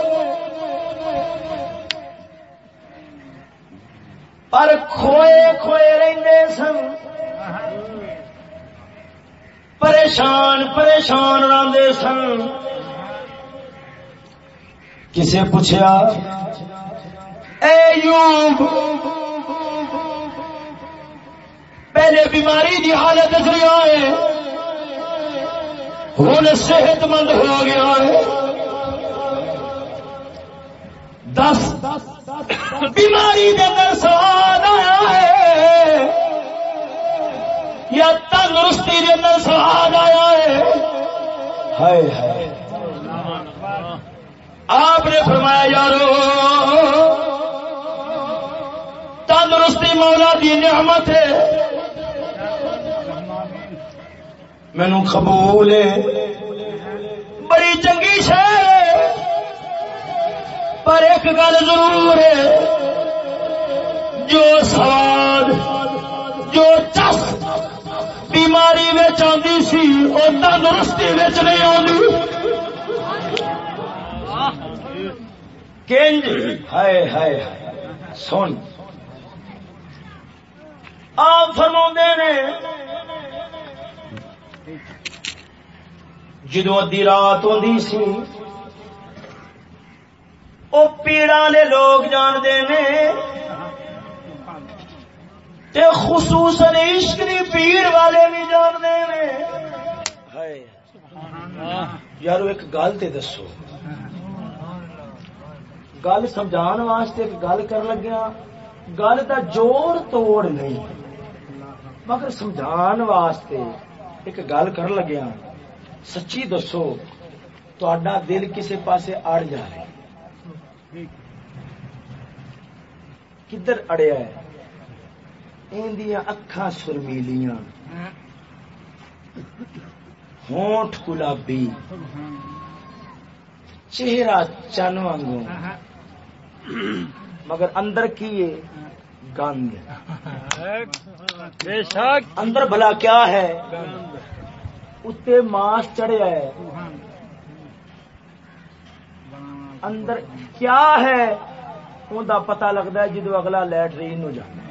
Speaker 1: پر کھوئے کھوئے رہتے سن۔ پریشان پریشان رہتے سن۔ کسے پوچھا اے یوب پہلے بیماری دی حالت رہا ہے ہوں صحت مند ہو گیا ہے۔ دس بیماری کے اندر سواد آیا ہے۔ یا تندرستی کے اندر سواد آیا ہے۔ آپ نے فرمایا، یارو، تندرستی مولا دی نعمت ہے۔ مینو قبول بڑی چنگی شہ پر ایک گل ضرور ہے۔ جو سواد، جو چس بیماری میں آتی سی وہ تندرستی نہیں آتی کنج ہائے ہائے سن۔ آپ فرما نے جدو ادی رات ہوتی سی وہ پیڑا نے لوگ جانتے ہیں تے خصوصاً عشق دی پیڑ والے بھی جانتے ہیں یار ایک گل تے دسو۔ گل سمجھان واسطے ایک گل کر لگیا گل کا جوڑ توڑ نہیں۔ مگر سمجھان واسطے ایک گل کر لگیا سچی دسو تا دل کسے پاسے اڑ جائے۔ کدھر اڑیا ہے؟ اندیاں اکھاں سرمیلیاں۔ ہونٹ گلابی۔ چہرہ چن وانگو مگر اندر کی گند اندر بھلا کیا ہے؟ اتنے ماس چڑھیا ہے اندر کیا ہے؟ ان کا پتا لگتا ہے جدو اگلا لٹرین نو جانا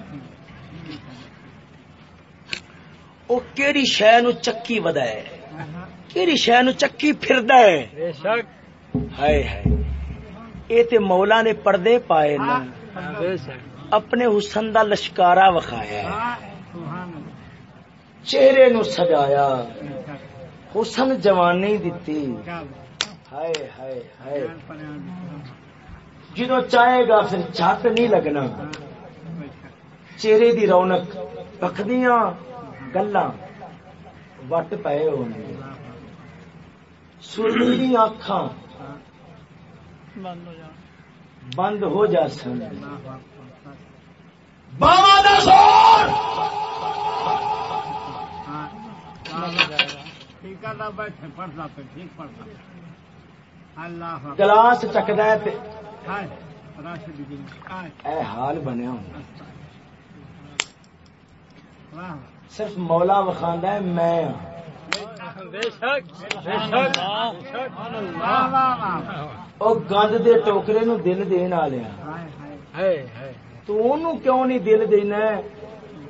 Speaker 1: وہ کہڑی شہ نو چکی ودا ہے کہڑی شہ نو چکی پھرد ہے۔ ہائے ہائے۔ تے مولا نے پردے پائے نا اپنے حسن دا لشکارا وکھایا چہرے نو سجایا۔ حسن جوانی دتی ہائے ہائے ہائے۔ جدو چاہے گا پھر چھت نہیں لگنا۔ چہرے دی رونق پکدیاں گلا وٹ پے ہونے سرمی اکھاں بند ہو جا سن۔ باوا دا زور گلاس چکدا اے حال بنیا ہوں صرف مولا وخاندا ہے میں ہاں۔ او گند دے ٹوکرے نو دل دین
Speaker 2: ہائے
Speaker 3: ہے ہے
Speaker 1: تو کیوں نہیں دل دینا ہے؟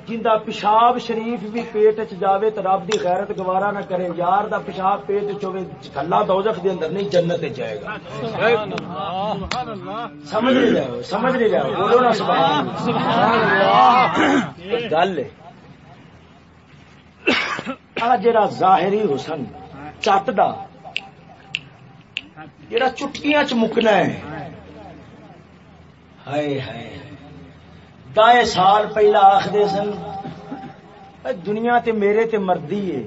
Speaker 1: جندا پیشاب شریف بھی پیٹ چ جاوے تے رب دی غیرت گوارا نہ کرے یار دا پیشاب پیٹ چ ہوے کلا دوزخ دے اندر نہیں جنت تے جائے گا۔
Speaker 2: سبحان اللہ
Speaker 1: سمجھ رہے ہو سمجھ رہے ہو بولو نا سبحان اللہ۔ گل آ جڑا ظاہری حسن چٹ دا جڑا چٹکیاں چ مکنا ہے۔ ہائے ہائے۔ دائے سال پہلا آخدے سن دنیا تے میرے تے مردی ہے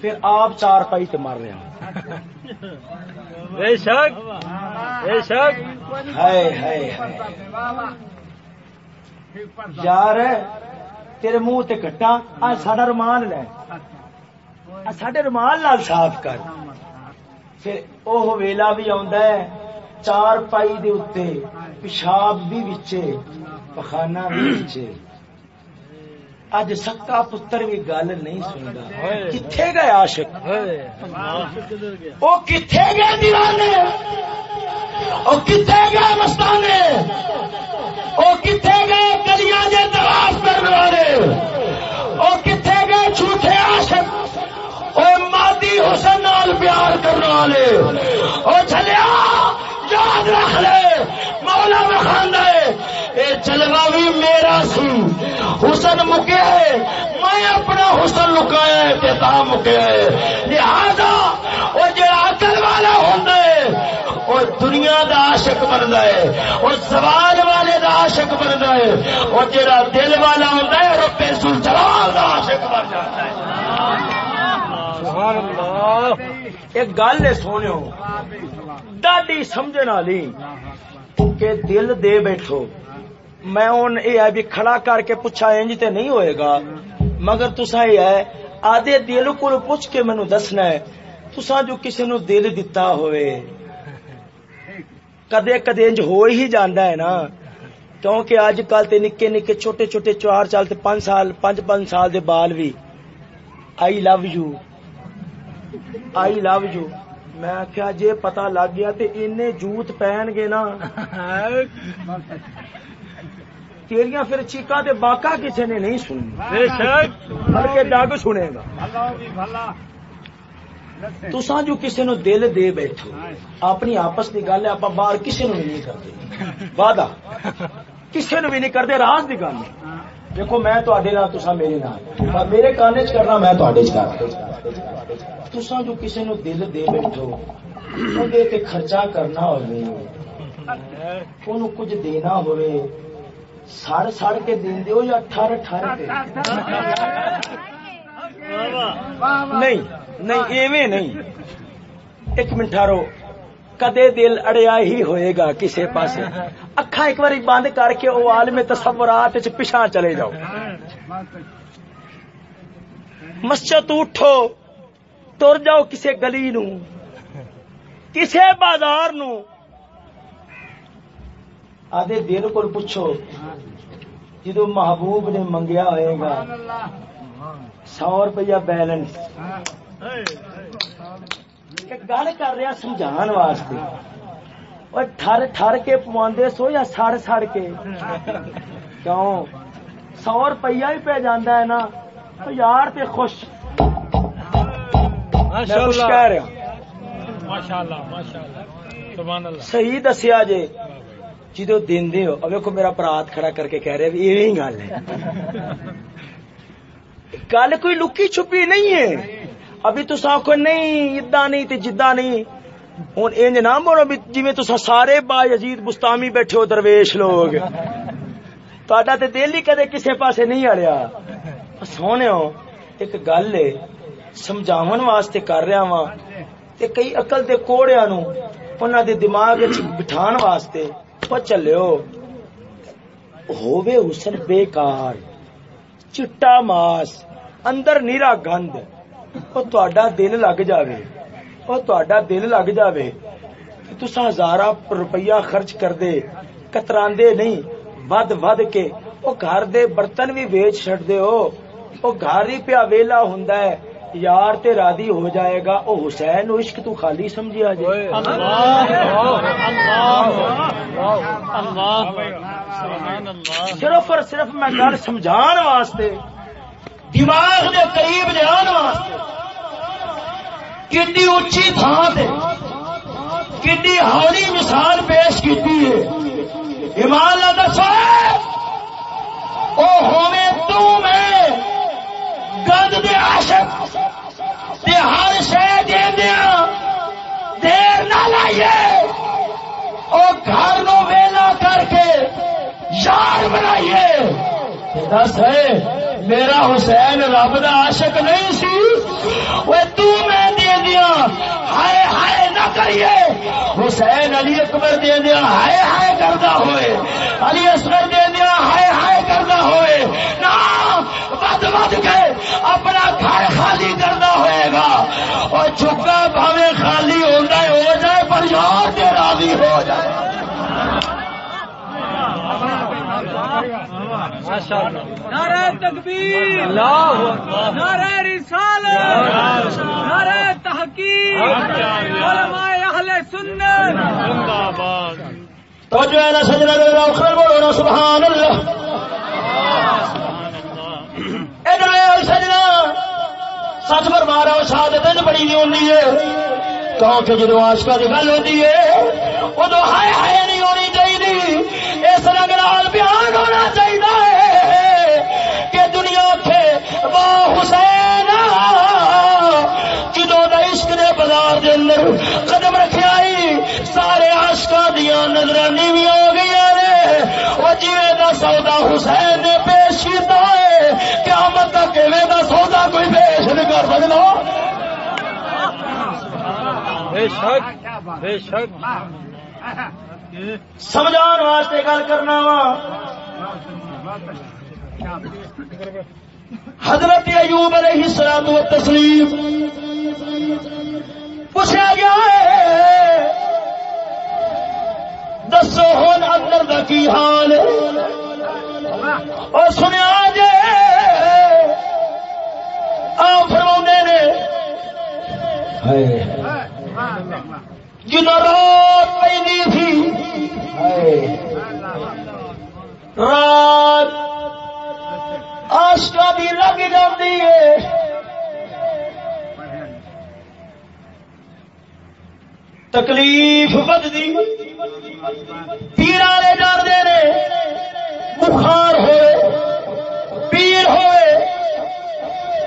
Speaker 1: پھر آپ چار پائی تے مر رہا
Speaker 3: بے شک بے شک۔
Speaker 1: ہائے ہائے یار تیرے منہ تے کٹا آ ساڈا رومال لے۔ آ ساڈے رومال نال صاف کر۔ پھر وہ ویلا بھی آندا ہے چار پائی دے اوتے پیشاب بھی وچے۔ پخانہ بھی اج سکا پتر بھی گل نہیں سندا۔ کتھے گئے عاشق؟ او کتھے گئے دیوانے؟ او کتھے گئے مستانے؟ او کتھے گئے گلیاں دے تلاش کرنے والے او کتھے گئے جھوٹے عاشق؟ او مادی حسن نال پیار کرنے والے؟ او چلیا یاد رکھ لے، مولا بخاندا ہے اے جلوہ بھی میرا سی۔ حسن مکیا ہے۔ میں اپنا حسن لکایا ہے تے تا مکیا ہے۔ لہذا او جڑا عقل والا ہوندا ہے او دنیا دا عاشق بندا ہے۔ او زوال والے دا عاشق بندا ہے۔ او جڑا دل والا ہوندا ہے، رب ذل جلال دا عاشق بن جاتا ہے۔
Speaker 3: سبحان اللہ۔
Speaker 1: ایک گل ہے سونیو ڈاڈی سمجھن والی کہ دل دے بیٹھو۔ میں ان یہ ہے بھی کھڑا کر کے پوچھا، انج تے نہیں ہوئے گا؟ مگر تسا یہ ہے آدھے دل کو پوچھ کے مینو دسنا ہے تسا جو کسی نو دل دتا ہوئے، کدے کدے انج ہو ہی جاندا ہے نا۔ کیونکہ اج کل تے نکے نکے چھوٹے چھوٹے چار سال تے پانچ سال، پانچ پانچ سال دے بال بھی آئی love you I love you میں آخیا جے پتا لگ گیا تے اینے جوت پہن گے نا۔ تیریاں پھر چیکاں تے باقا کسی نے نہیں سنی بلکہ ڈگ سنے گا۔ تساں جو کسی نو دل دے بیٹھو اپنی آپس کی گل ہے آپ باہر کسی نو بھی نہیں کرتے۔ وعدہ۔ کسی نو بھی نہیں کرتے راز کی گل ہے۔ دیکھو میں نال تساں میرے نال۔ پر میرے کانے چ کرنا میں تے چ کرنا۔ تساں جو کسی نو دل دے بیٹھو اودے تے خرچہ کرنا ہوے اونوں کچھ دینا ہوے سڑ سڑ کے دین دیو یا ٹھر ٹھر کے؟ نہیں نہیں، ایویں نہیں۔ ایک منٹ ٹھہرو۔ کدے دل اڑیا ہی ہوئے گا کسے پاسے۔ اکھا ایک بار بند کر کے او عالم تصورات وچ پیچھے چلے جاؤ۔ مسجد اٹھو، تر جاؤ کسے گلی نو کسے بازار نو آدھے دل کو پوچھو جدو محبوب نے منگیا ہوئے گا سو روپیہ بیلنس۔ گل کر رہا سمجھان واسطے۔ اور ٹھر ٹھر کے پواندے سو یا سڑ سڑ کے؟ کیوں؟ سو روپیہ ہی پہ جانا ہے نا تو یار تے خوش۔ خوش کہہ رہا صحیح دسیا جے۔ جدو دین دے ہو، اب ویکھو میرا پرات کھڑا کر کے کہہ رہے بھی ایویں ہی گل ہے۔ گل کوئی لکی چھپی نہیں ہے۔ ابھی تو آخو نہیں ادا نہیں تے جدا نہیں۔ ہوں انج نہ بولو جی تسا سارے با یزید بستامی بیٹھے ہو، درویش لوگ۔ تا تے دل ہی کدے کسے پاسے نہیں اڑیا سونے ہو، ایک گل ہے، سمجھاون واسطے کر رہا وا تے کئی عقل دے کوڑیاں نو انہاں دے دماغ وچ بٹھان واسطے چلو ہووے حسن بیکار، چٹا ماس، اندر نیرا گند وہ تہاڈا دل لگ جاوے وہ تہاڈا دل لگ جاوے تسا ہزارہ روپیہ خرچ کر دے کتراندے نہیں، ود ود کے وہ گھر دے برتن بھی ویچ چھڑ دے ہو وہ گھر ہی پیا ویلا ہوندا ہے یار تے راضی ہو جائے گا۔ او حسین نو عشق تو خالی سمجھیا جائے صرف اور صرف میں گل سمجھان واسطے دماغ دے قریب جان واسطے کڈی اچھی تھان تے کڈی ہولی مثال پیش کیتی ہے۔ ایمان نہ دسو او ہوے تو میں گند دے عاشق، تے ہر شے دے دیا۔ دیر نہ لائیے۔ او گھر نو ویلا کر کے یار بنائیے۔ دس ہے، میرا حسین رب دا عاشق نہیں سی۔ وہ تو میں دے دیا۔ ہائے ہائے نہ کریے۔ حسین علی اکبر دے دیا۔ ہائے ہائے کردا ہوئے۔ علی اصغر دے دیا۔ ہائے ہائے کردا ہوئے۔ نہ ود ود کے اپنا گھر خالی کرنا ہوئے گا۔ اور چکا بھاوے خالی ہوتا ہے ہو جائے پر یار کے راضی ہو جائے۔
Speaker 3: نعرہ تکبیر نعرہ رسالت نعرہ تحقیق علماء اہل سنت۔
Speaker 1: تو جو ہے نا سجنا سبحان اللہ۔ سجنا۔ سچ پر مارا شہادت بڑی نہیں ہونی ہے۔ کیونکہ جدو آشکا کی گل ہوتی ہے، ادو ہائے ہائے نہیں ہونی چاہیے اس رنگ نال بیان ہونا چاہیے کہ دنیا اتے واہ حسین دے بازار دے اندر قدم رکھے آئی۔ سارے آشکا دیا نظر نیویاں ہو گئی نے۔ وہ جیوے دا سودا حسین نے پیش کیتا ہے۔ قیامت تک ایویں دا سودا کوئی پیش نہیں کر سکتا
Speaker 3: بے شک بے شک۔
Speaker 1: سمجھان واسطے گل کرنا وا۔ حضرت ایوب علیہ السلام و تسلیم۔ پوچھا گیا ہے دسو ہوں اندر دا کی حال۔ اور سنیا جے۔ آ فرما نے۔ جدو رات پی تھی۔ رات آشکا بھی لگ جاتی ہے۔ تکلیف بدتی پیرا لے جاتے نے بخار ہوئے پیر ہوئے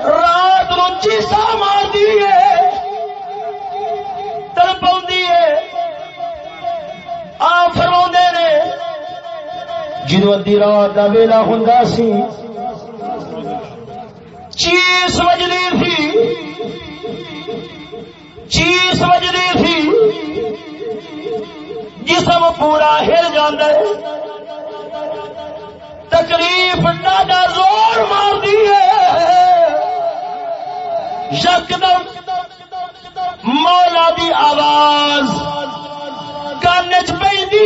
Speaker 1: رات نو چیسا مار دیے تڑپا آ فرما نے جدو ادی رات کا ویلا ہوں سی چیس بجنی تھی چیس بجنی تھی۔ جسم پورا ہل جانا تکلیف ڈاڈا زور مار دی یکدم مولا دی آواز کان چ پی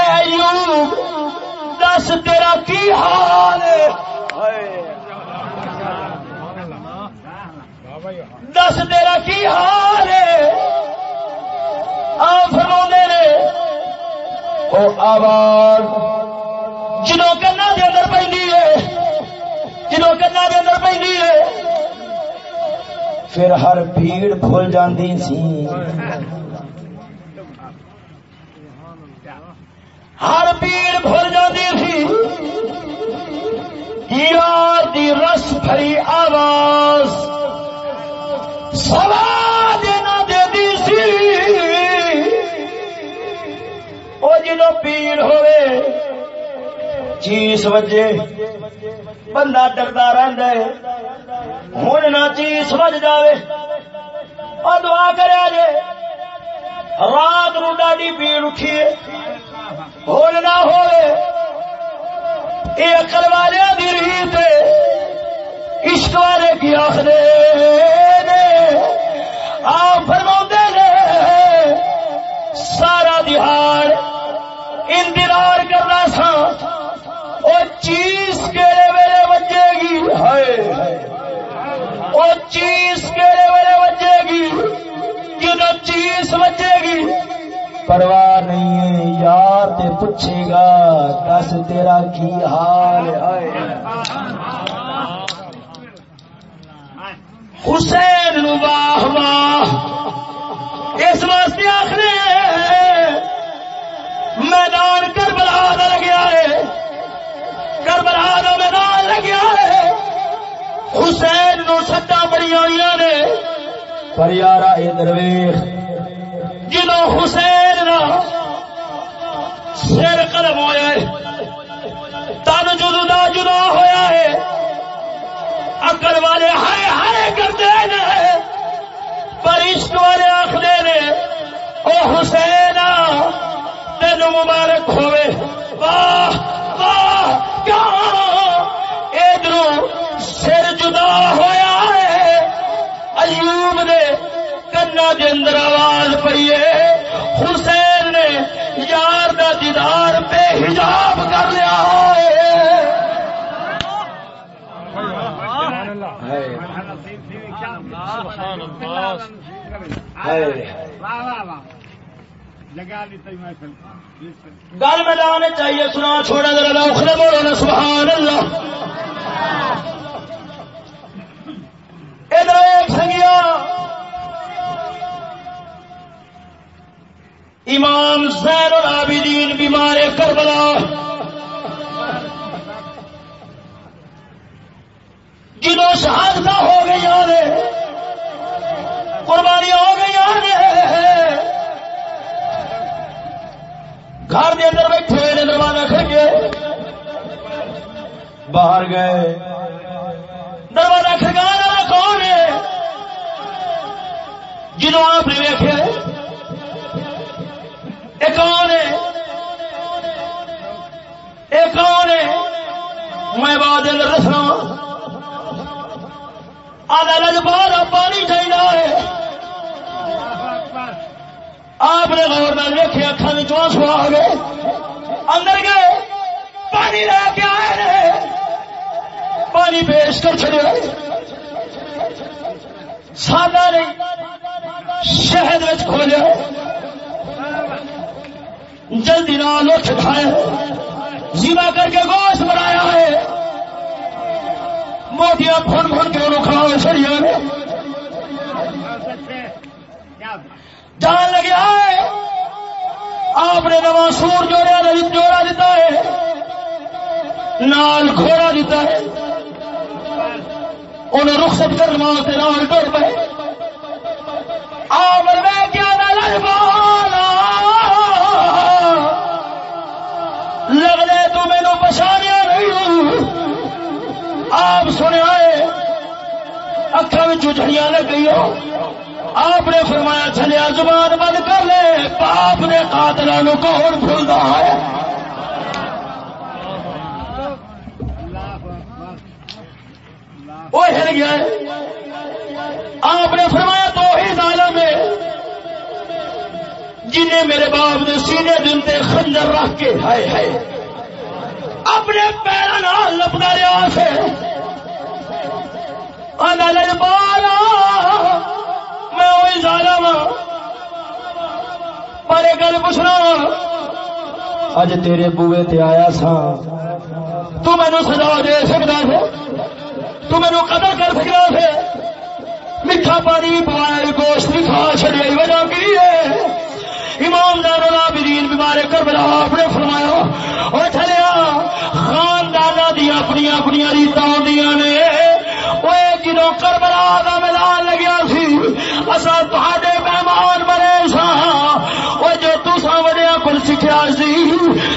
Speaker 1: ایوب، دس تیرا کی حال ہاں۔ دس تیرا کی حال آ فرما نے وہ آواز، جنوں کنا دے اندر پہ جنوں کنا دے اندر پہ پھر ہر بھیڑ بھول جاندی سی۔ ہر بھیڑ بھول جاندی سی۔ یار دی رس بھری آواز۔ سوا دینا دے دی سی۔ وہ جنو پیڑ ہوئے، چیس وجے بندہ ڈردا رہندا ہے۔ ہوں نہ چیز سمجھ جائے اور دعا کرے جے رات نو ڈاڈی پیڑ اٹھیے۔ ہول نہ ہوئے۔ یہ اکل والے دی ریت عشق والے کی آخر آپ فرما نے، سارا دہاڑ انتظار کرنا سا۔ وہ چیز کہڑے ویلے بجے گی؟ ہے وہ چیز کہڑے ویلے بجے گی؟ جدو چیز بجے گی؟ پرواہ نہیں ہے، یار تے پوچھے گا، دس تیرا کی حال ہے؟ حسین نو واہ واہ۔ اس واسطے آخر میدان کربلا دا لگیا ہے۔ کربلا دا میدان لگیا ہے۔ حسین نو سٹا بڑی ہوئی نے۔ پر یارا، اے درویش جدو حسین نا سر قدم ہویا ہے تن جدو دا جدا ہویا ہے اکل والے ہائے ہائے کرتے ہیں۔ پر عشق والے آخری نے، او حسین تین مبارک ہوئے۔ واہ واہ، کیا؟ ادھر سر جدا ہویا ہے۔ ایوب نے کنا دے اندر آواز پئی ہے۔ حسین نے یار دا دیدار بے حجاب کر لیا۔ گل میدان چاہیے سنا چھوڑا ذرا اخرے بولو نا سبحان اللہ۔ ادھر ایک سنگیا۔ امام زین العابدین بیمار کربلا۔ گھر کے اندر بیٹھے نے دروازہ کھڑکے باہر گئے۔ دروازہ کھڑکانے والا کون ہے؟ جنوں آپ نے ویکھے کون ہے؟ یہ کون ہے؟ میں بعد اندر دسنا۔ آدھا لجبار پانی چاہیے۔ آپ نے غور نال ویکھے اکھان میں چوسو آ گئے۔ اندر گئے، پانی لے کے آئے نے۔ پانی پیش کر چڑے سادہ نہیں شہد میں کھولے جلدی نال اٹھ کھائے۔ زیوا کر کے گوشت بنایا ہے۔ موٹیاں پھن پھن کے انہوں کھاؤ سڑیا نے۔ جان لگیا ہے۔ آپ نے نواں سور جوڑا جی- جوڑا دیتا ہے۔ نال گھوڑا دیتا ہے۔ انہیں رخصت کرنے واسطے نال کر پے۔ آپ میں کیا لجبالا لگنے تو مینو پچھاڑیا نہیں۔ آپ سنیا ہے اکھا میں جھڑیاں لگ گئی ہو آپ نے فرمایا چلیا زبان بند کر لے، باپ نے قاتلوں کون بھولتا ہے۔ وہ ہل گیا آپ نے فرمایا تو ہی ظالم ہے۔ جنہیں میرے باپ نے سینے دن تے خنجر رکھ کے ہائے ہائے۔ اپنے پیروں لپنا لیا سے بالا میں وہی ظالم پر ایک گل پوچھنا اج تیرے بوے تے آیا سا تو مینو سزا دے سکتا ہے تو مینو قدر کر سکتا ہے میٹھا پانی بوائل گوشت بھی کھا چڑیا وجہ کی ہے؟ امام دار العابدین بیمارے کربلا آپ نے فرمایا اور چلیا خاندان دیا اپنی اپنی ریتا ہوں نے وہ جدو کربلا کا اصا تے مہمان بنے سا۔ وہ جو تسا وڈیا کو سیکھا سی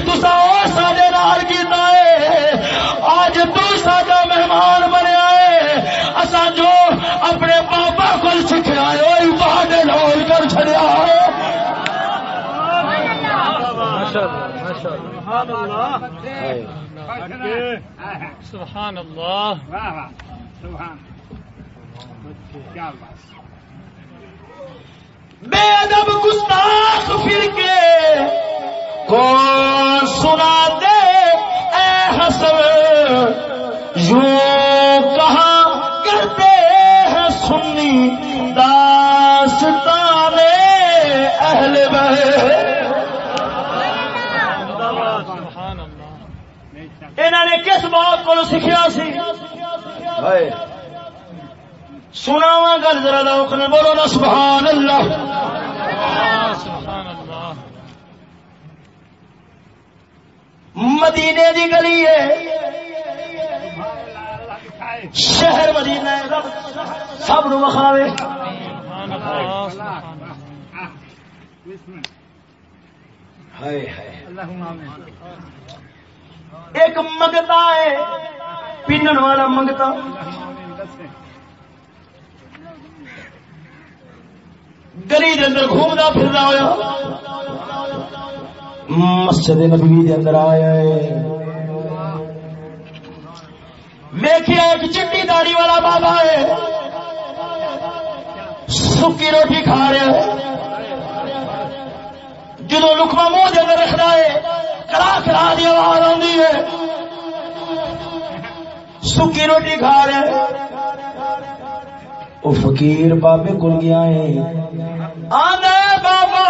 Speaker 1: تسا وہ سارے نال کیتا ہے اج تا مہمان بنیا ہے اصا جو اپنے پاپا کو سیکھا ہے وہی تے لول کر چڑیا ہے
Speaker 3: سبحان اللہ۔ سبحان اللہ۔
Speaker 1: بے ادب گستاخ پھر کے کون سنا دے؟ اے حسن، یوں کہاں کرتے ہیں سنی داستان اہل بیت؟ انہوں نے کس بات کو سیکھا سی؟ سناوا گل ذرا لوک نے بولو نا، سبحان اللہ۔ مدینے دی گلی ہے۔ شہر مدینہ ہے۔ سب نو وکھاوے ایک منگتا ہے پینن والا منگتا۔ گلی دے اندر گھومدا پھردا ہوا مسجد نبوی دے اندر آیا ہے۔ ویکھیا ایک چٹی داڑھی والا بابا ہے۔ سکی روٹی کھا رہا ہے۔ جدو لکما منہ دے اندر رکھدا ہے کرا کرا دی آواز آندی ہے۔ سکی روٹی کھا رہا ہے۔ وہ فقیر بابے کل گیا ہے۔ آنے بابا۔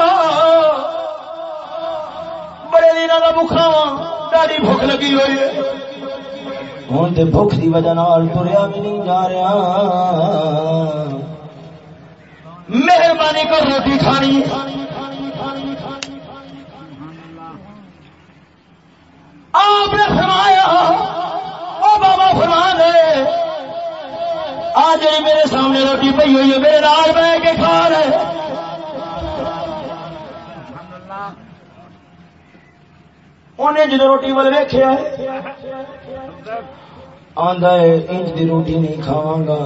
Speaker 1: بڑے دن کا بخا داری بھوک لگی ہوئی ہے۔ ہوں تو بھوک کی وجہ تریا بھی نہیں جا رہا۔ مہربانی کر روٹی کھانی آپ نے فرمایا، او بابا فرما دے آج جی میرے سامنے روٹی پی ہوئی ہے، میرے نال بہ کے کھا رہے انہیں جدو روٹی وال ویخیا آندا ہے، انج دی روٹی نہیں کھاواں گا۔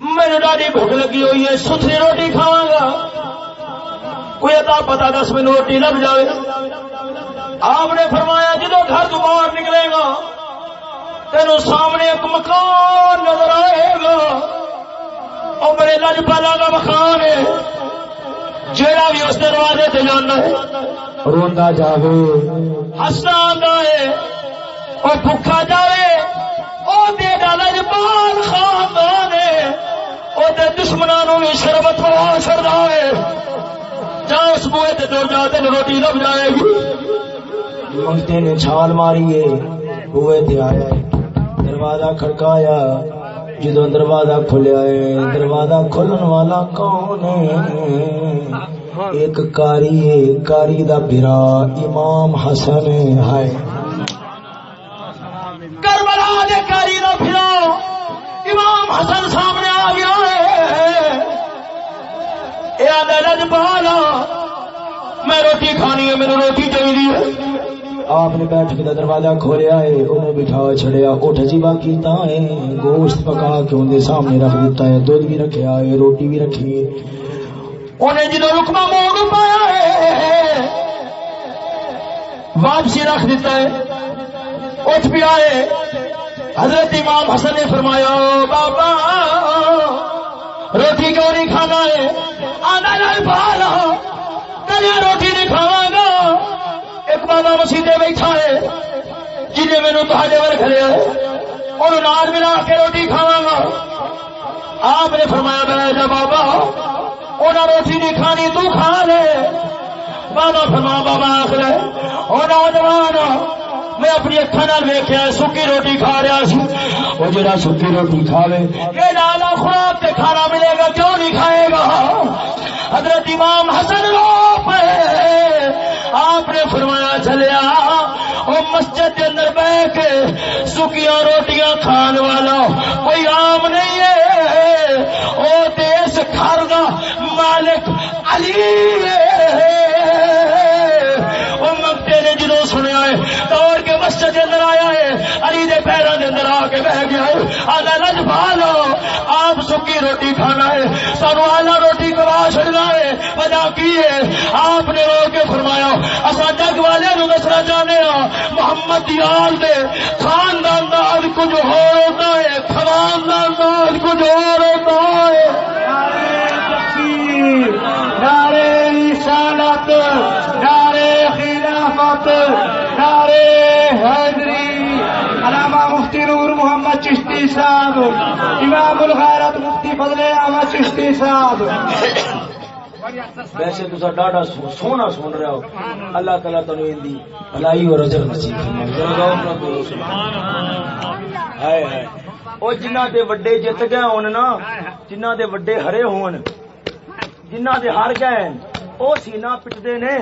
Speaker 1: میرے ڈاڈی بھوک لگی ہوئی ہے، ستھری روٹی کھاواں گا۔ کوئی اتا پتا دس میں روٹی لگ جائے آپ نے فرمایا جدو گھر تو باہر نکلے گا تینوں سامنے ایک مکان نظر آئے گا۔ اور میرے لج پالا کا مکان ہے۔ جیڑا بھی اس دروازے سے جانا ہے۔ روندا جاوے۔ ہستا آندا ہے۔ اور بھوکا جاوے۔ او تیرا لجپال خاندان ہے۔ او تے دشمنانوں بھی شربت پوا چھڑدا ہے۔ جا اس بوئے تے دور جا تین روٹی لب جائے گی۔ منگتے نے چھال ماری ہے۔ بوئے تے آیا ہے۔ دروازہ کھڑکایا۔ جدو دروازہ کھلیا ہے، دروازہ کھلن والا کون ہے؟ ایک کاری ہے کاری دا برا امام حسن ہے۔ کربلا دے کاری دا برا امام حسن سامنے آ گیا ہے۔ اے رجبالا، میں روٹی کھانی ہے، میرے روٹی چاہیے۔ آپ نے بیٹھ کے دروازہ کھولیا ہے، انہیں بٹھا چھڑیا، اٹھ جی باقی ہے گوشت پکا کے اندر سامنے رکھ دیتا ہے، دودھ بھی رکھیا ہے، روٹی بھی رکھی ہے۔ انہیں جدو رکما موڑ پایا ہے، واپسی رکھ دیتا ہے۔ اٹھ بھی آئے۔ حضرت امام حسن نے فرمایا بابا، روٹی کیوں نہیں کھانا ہے؟ آنا نہیں پالا کلیا روٹی نہیں کھاوا گا۔ ایک بابا مسیح بیٹھا ہے، جنہیں میرے تھوڑے ور کھلے اور نال ملا کے روٹی کھاوا گا۔ آپ نے فرمایا، میں جا بابا انہیں روٹی نہیں کھانی، تو کھا لے۔ بابا فرما بابا آخر وہ نوجوان میں اپنی اکھا نال ویخیا سکی روٹی کھا رہا سی۔ وہ جڑا سکی روٹی کھاوے، یہ لالا خوراک کے کھانا ملے گا، کیوں نہیں کھائے گا؟ حضرت امام حسن رو پہ آپ نے فرمایا، چلیا وہ مسجد کے اندر بہ کے سکیاں روٹیاں کھان والا کوئی عام نہیں ہے۔ وہ دیس گھر کا مالک علی ہے۔ مسجد اندر آیا ہے، علی دے پیروں دے اندر آ کے بہ گیا آدھا لج لو آپ سکی روٹی کھانا ہے۔ سانو آلہ روٹی کما چڑنا ہے۔ وجہ کی ہے؟ آپ نے رو کے فرمایا اصا جگ والے نو دسنا چاہتے ہاں محمد دیال دے خاندان دان کچھ ہو ہوتا ہے خاندان دان کچھ اور ہوتا ہے۔
Speaker 2: خلافت نعرے حیدری علامہ مفتی نور محمد چشتی صاحب امام الغیرت مفتی فضل احمد چشتی صاحب۔
Speaker 1: ویسے تو ڈاڈا سونا سن رہے ہو۔ اللہ تعالیٰ تنوع دی بھلائی اور اجر نصیب ہائے ہائے۔ او جنہ دے وڈے جت گئے ہون نا جنہ دے وڈے ہرے ہون جنہ دے ہار گئے او سینہ پٹدے نے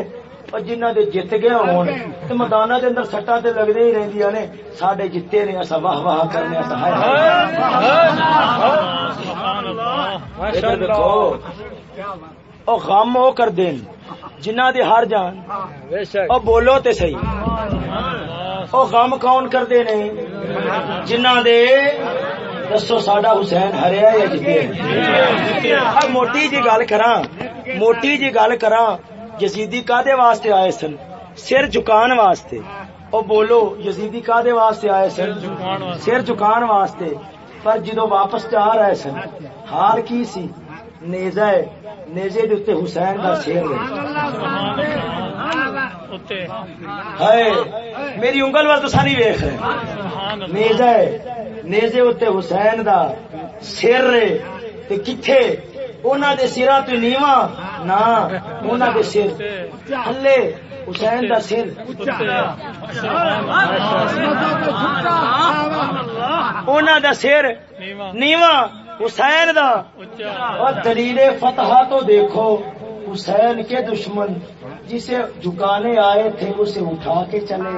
Speaker 1: اور جنہ دے جت گئے ہون، تے میداناں دے اندر سٹاں تے لگدے ہی رہندیاں نے، ساڈے جتے نے اسا واہ واہ کرنے اسا ہائے ہائے۔
Speaker 3: سبحان اللہ
Speaker 1: ادھر دیکھو او غم او کر دین جنہ دے ہار جان، او بولو تے صحیح۔ او غم کون کر دے نے؟ جنہ دے، دسو ساڈا حسین ہریا یا جتے ہاں موٹی جی گل کراں، موٹی جی گل کراں یزیدی کادے واسطے آئے سن؟ سر جھکان واسطے۔ او بولو یزیدی کادے واسطے آئے سن؟ سر جھکان واسطے۔ پر جدو واپس جا رہے سن حال کی سی؟ نیزہ ہے۔ نیزے دے اتنے حسین کا شیر ہے۔ ہائے میری انگل وال تو ساری ویخ رہے۔ نیزہ ہے۔ نیزے اتنے حسین دا سر تے کتھے؟ اونا دے سرا تو نیواں نا اونا دے سر۔ ہلے حسین دا سر۔ دا سر۔ نیواں حسین دا۔ اور دلیل فتح تو دیکھو حسین کے دشمن جسے جھکانے آئے تھے اسے اٹھا کے چلے۔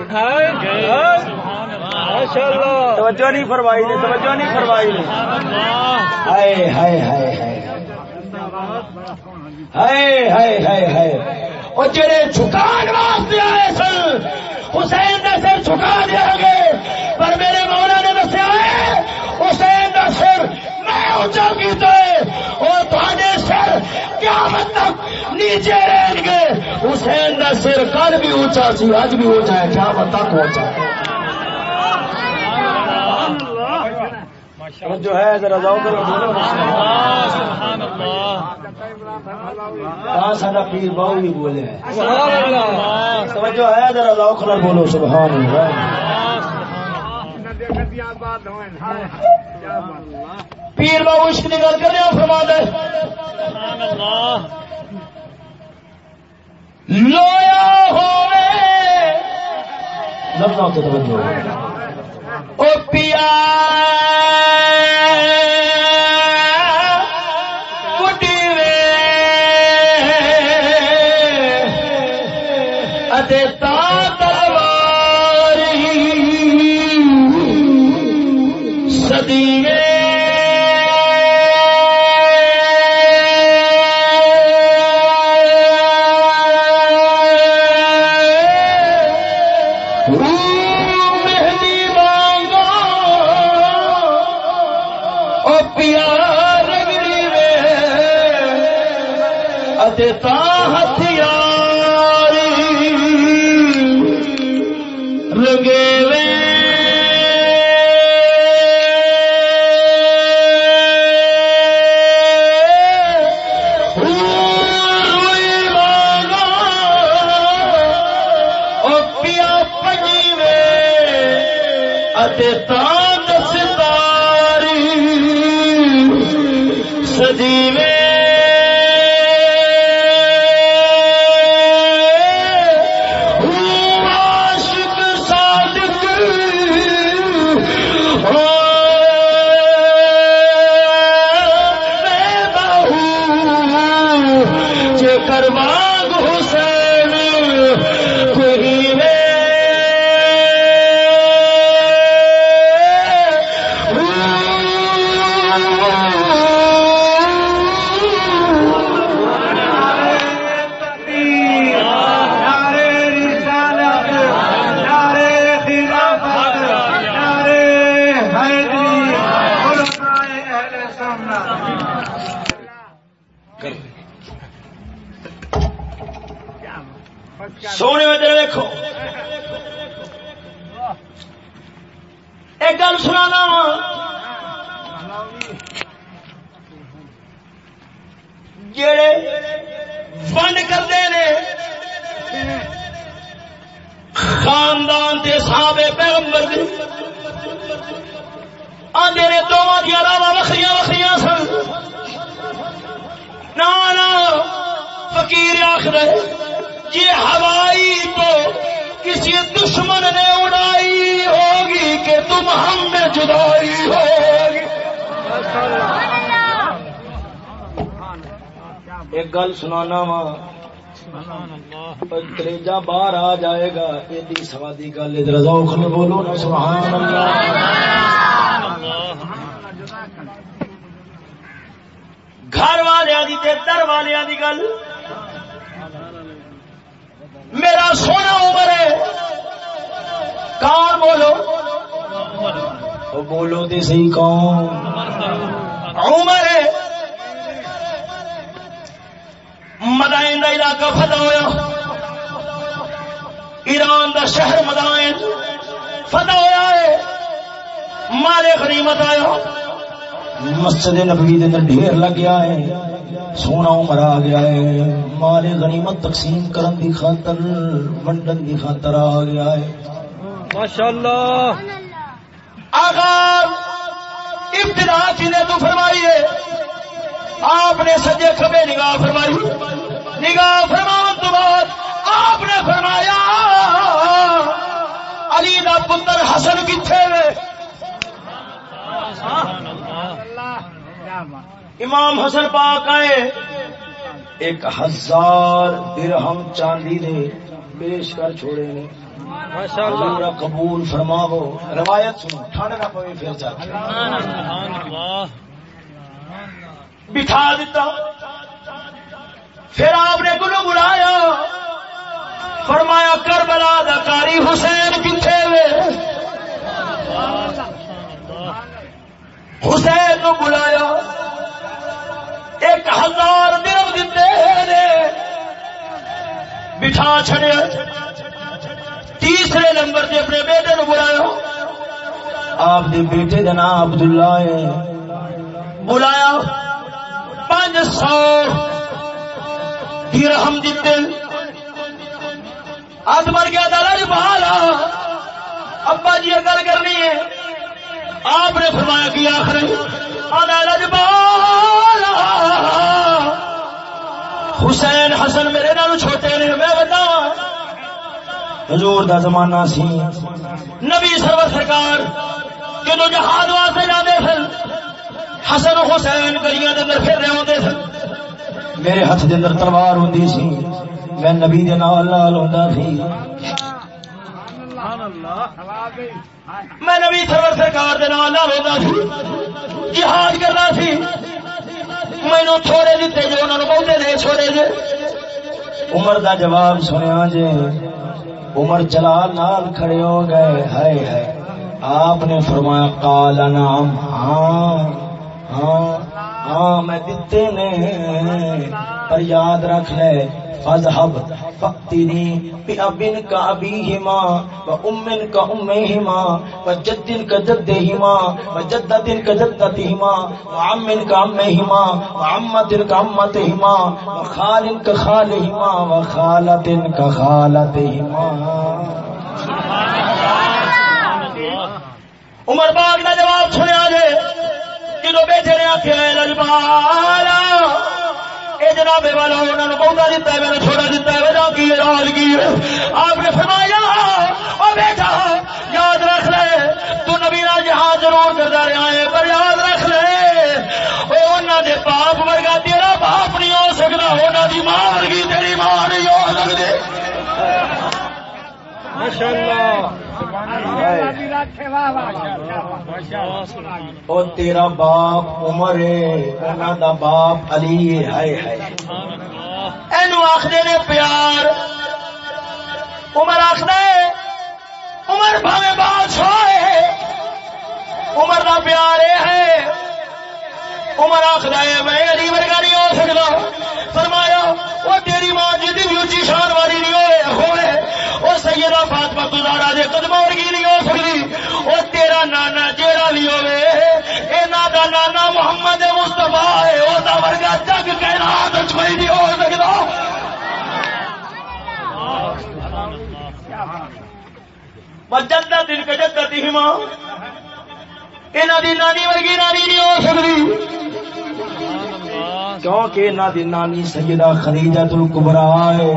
Speaker 1: توجہ نہیں فرمائی نے توجہ نہیں فرمائی نے۔ ہائے ہائے ہائے ہائے ہائے ہائے ہائے ہائے اور جڑے جھکان واسطے آئے سن، حسین کا سر جھکا دیا گے پر میرے مولا نے دسیا ہے، حسین کا سر میں اونچا کیتا ہے۔ اور تھوڑے سر قیامت تک نیچے رہیں گے۔ حسین کا سر کل بھی اونچا سی، اج بھی اونچا ہے، قیامت تک اونچا ہے۔ جو ہے، ذرا سارا پیر باؤ بھی بولے ہیں۔ توجہ ہے، ذرا ذوق نال بولو، سبحان اللہ۔ پیر باؤ عشق کی گل کر رہے ہو فرما دے۔ لویا ہوئے۔ لفظوں سے توجہ۔ او پیا۔ خاندان کے سابے پیغمبر دے۔ آدھے نے دونوں دیا راوا وکری وکری سن۔ نہ فقیر آخر یہ ہوائی تو کسی دشمن نے اڑائی ہوگی کہ تم ہم میں جدائی ہوگی۔ ایک گل سنانا وا کلیجا باہر آ جائے گا، ایڈی سوادی گل ادھر بولو نا، سبحان اللہ۔ گھر والوں کی در والوں گل۔ میرا سونا عمر ہے۔ کون بولو؟ بولو تو صحیح کون؟ عمر ہے۔ مدائن کا علاقہ فتح ہوا ایران دا شہر مدائن فتح ہوا ہے۔ مارے غنیمت آیا۔ مسجد نبوی دے اندر ڈھیر لگ گیا ہے۔ سونا عمر آ گیا ہے۔ مال غنیمت تقسیم کرن دی خاطر ونڈن دی خاطر آ گیا ہے۔
Speaker 3: ماشاءاللہ۔
Speaker 1: آغا ابتدا چیزیں تو فرمائی ہے۔ آپ نے سجے کھبے نگاہ فرمائی نگاہ فرمان تو بعد آپ نے فرمایا علی دا پتر حسن کتنے امام حسن پاک آئے ایک ہزار درہم چاندی دے پیش کر چھوڑے نے۔ حضور قبول فرماو روایت سنو ٹھنڈ نہ پوے پھر جا بٹھا دیتا۔ پھر آپ نے گلو بلایا؟ فرمایا، کربلا دا کاری حسین کتنے وے؟ حسین کو بلایا۔ ایک ہزار درم دیتے بٹھا چھڑیا۔ تیسرے نمبر سے اپنے بیٹے نو بلایا۔ آپ دے بیٹے کا نام عبداللہ ہے۔ بلایا۔ پانچ سو درہم دیتے ہاتھ مر گیا دادا جی بہالا۔ ابا جی یہ گل کرنی ہے۔ آپ نے فرمایا کہ آخر دادا جی بہالا۔ حسین حسن میرے نال چھوٹے نے، میں بتاوا حضور دا زمانہ سی۔ نبی سرور سرکار جدو جہاد واسطے جاتے سن۔ حسن حسین گلیاں دے اندر پھر رہے ہوتے سن۔ میرے ہاتھ دے اندر تلوار ہوندی سی۔ میں نبی دے نال نال ہوندا سی۔ میں نبی سرور سرکار دے نال نال ہوندا سی۔ جہاد کرنا سی۔ مینو چھوڑے دیتے جو انہوں نے بہتے دے چھوڑے جے عمر دا جواب سنیا جے۔ عمر جلال نال کھڑے ہو گئے۔ ہائے ہائے۔ آپ نے فرمایا قال نعم ہاں۔ دیتے نے پر یاد رکھ لے۔ فذهب فقتنی بأبن کا ابیہما و امن کا امہما و جد کا جدہما و جدت کا جدتہما و عم کا امہما و عمت کا امتہما و خال کا خالہما و خالت کا خالتہما۔ عمر باغ کا جواب سنیا جے۔ جدو بیٹھے نے آخیا لجبالا اے جناب والا انہوں نے بہت دیتا ہے، میں نے چھوڑا دیتا ہے، وجہ کی ہے، راز کی آپ نے فرمایا، او بیٹا، یاد رکھ لے، تو نبی نا جہاں ضرور کرتا رہا ہے، پر یاد رکھ لے، او انہوں دے باپ ورگا تیرا باپ نہیں ہو سکتا انہوں دی ماں ورگی تیری ماں نہیں ہو سکتی او تیرا باپ عمر ہے دا باپ علی ہے اینو آخدے نے پیار۔ عمر آخدے عمر بھاوے بادشاہ ہے۔ عمر دا پیار یہ ہے۔ عمر آخر ہے میں علی ورگا نہیں ہو سکتا۔ فرمایا وہ تیری ماں جی بھی اچھی شان والی نہیں ہوئے ہونے تزارا جے قدم ورگی نہیں ہو سکتی۔ وہ تیرا نانا جیڑا بھی ہوے اینا دا نانا محمد مصطفیٰ ہے دا ورگا جگ کہنا کوئی نہیں ہو سکتا۔ جدت دن کے جدت ہی ماں۔ یہاں دی نانی ورگی نانی نہیں ہو سکتی کیونکہ انہوں دی نانی سیدہ خدیجہ تل کبرا ہے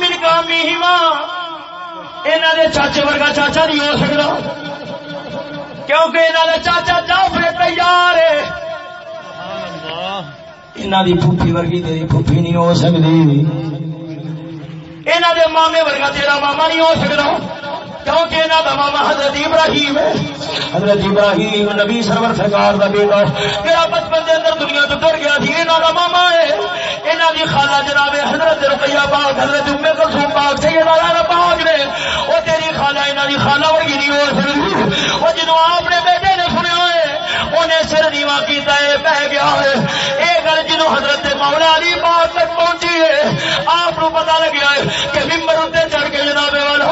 Speaker 1: من انہوں دے چاچے ورگا چاچا نہیں ہو سکتا کیونکہ انہوں دے چاچا جعفر تیار ہے انہوں دی پھوپھی ورگی تیری پھوپھی نہیں ہو سکتی انہوں دے مامے ورگا تیرا ماما نہیں ہو سکتا کیونکہ انہوں کا ماما حضرت ابراہیم ہے۔ حضرت ابراہیم نبی سرور سرکار کا بیٹا۔ میرا بچپن کے اندر دنیا تو ٹر گیا سی یہاں کا ماما ہے۔ یہاں کی خالہ جناب حضرت رقیہ پاک، حضرت امے کلسوم پاک سید والا پاک نے۔ وہ تیری خالہ یہاں کی خالہ ورگی نہیں ہو سکتی وہ جنوب آپ نے بیٹے نے سنیا ہے۔ انہیں سر نیوا کیتا ہے بہ گیا ہے۔ یہ گل جنوب حضرت مولا علی پاک تک پہنچی ہے، آپ کو پتا لگیا ہے کہ ممبر اتنے چڑھ کے جناب والا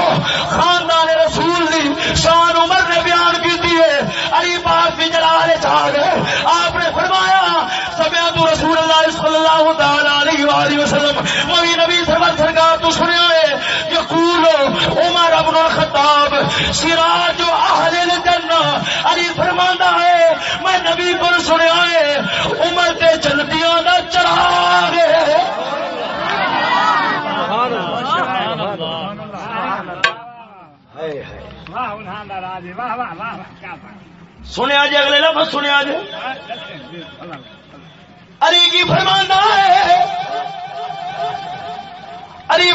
Speaker 1: خاندان رسول دی شان عمر نے بیان کی ہے۔ علی پاک بھی جلال چاہ گئے آپ نے فرمایا سمیا تو رسول اللہ صلی اللہ تعالی علیہ وآلہ وسلم، نبی نبی سرور سرکار تو سنیا ہے۔ یقول عمر ابن الخطاب، سراج اہل الجنہ۔ علی فرماندا ہے، میں نبی کو سنیا ہے، عمر تے جنتیاں دا چراغ ہے۔ سبحان اللہ سبحان اللہ سنیا جی اگلے لفظ سنیا جی۔ علی کی فرمانا ہے۔ علی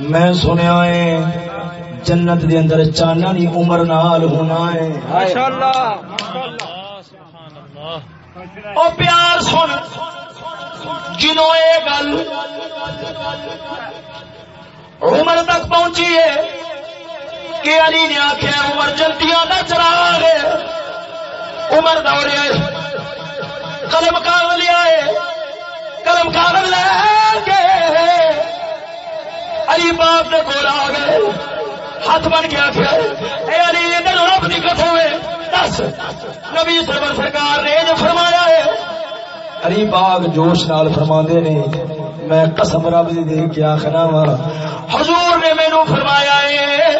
Speaker 1: میں سنیا ہے، جنت دے اندر چانا نہیں عمر نال ہونا ہے۔ او پیار سن، جنوں یہ گل عمر تک پہنچی ہے کہ علی نے آخیا عمر جلدیاں کا چراغ ہے عمر دوڑے قلم کاغذ لیا ہے قلم کاغذ لے کے علی باپ نے کول آ گئے۔ ہاتھ بن کے آخیا اے علی ادھر رب کی کتوں ہے دس۔ نبی سرور سرکار نے جو فرمایا ہے۔ علی باغ جوش نال فرما نے میں قسم رب دی دے کے آخنا وا۔ حضور نے مینو فرمایا ہے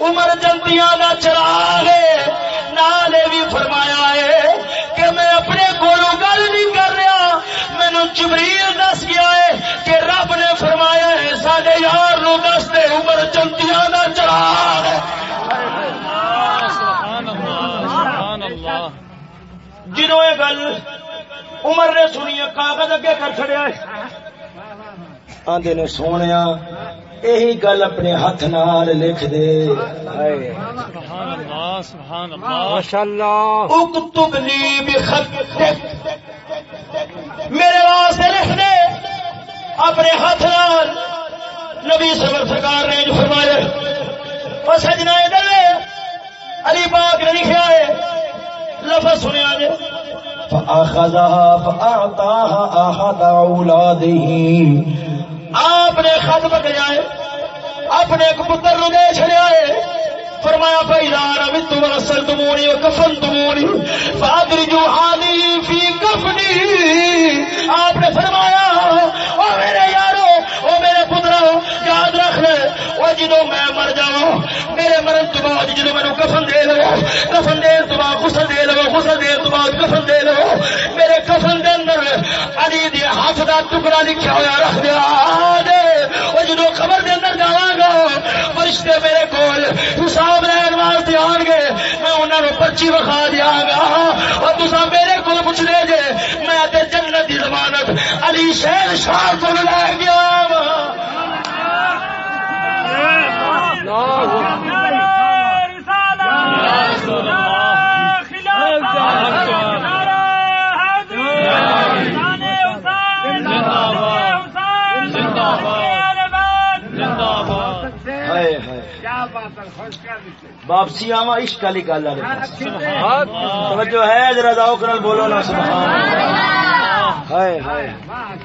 Speaker 1: عمر جلدیاں دا چراغ ہے۔ نالے بھی فرمایا ہے کہ میں اپنے کولو گل نہیں کر رہا۔ مینو جبریل دس فرمایا ہے سارے یار نو دس دے عمر جلدیاں دا چراغ ہے۔ جنوں یہ گل عمر نے سنی کاغذ اگے کر چڑیا آدھے نے سونے یہی گل اپنے ہاتھ نال لکھ دے۔ میرے واسطے لکھ دے۔ اپنے ہاتھ نال۔ نبی سبر سرکار نے جو فرمایا اور سجنا ادھر علی پاک نے لکھا ہے لفظ سنیا جی فأخذها فأعطاها أحد أولاده۔ آپ نے خط بک جائے اپنے ایک پتر نو دے چڑیا ہے۔ فرمایا بھائی رار ابھی تم رسل تمونی کفن تمونی فادری جو آدی فی کفنی آپ نے فرمایا او میرے یارو میرے پترا یاد رکھ لے۔ وہ جدو میں مر جاؤں میرے مرن تو بعد جدو میں کفن دے لو، کفن دے تو بعد غسل دے لو، غسل دے تو بعد کفن دے لو۔ میرے کفن دے اندر علی دی ہاتھ دا ٹکڑا لکھا ہوا رکھ دیا۔ دے۔ وہ جدو خبر دے اندر جاواں گا، فرشتے میرے کول حساب لین واسطے آن گے، میں انہوں نے پرچی وکھا دیا گا۔ اور تسا میرے کو پوچھ لے جے، میں تے جنت دی ضمانت علی شیر شاہ کو لے گیا واپسی آوا عشق والی گل توجہ ہے ذرا ذوق نال بولو نا سبحان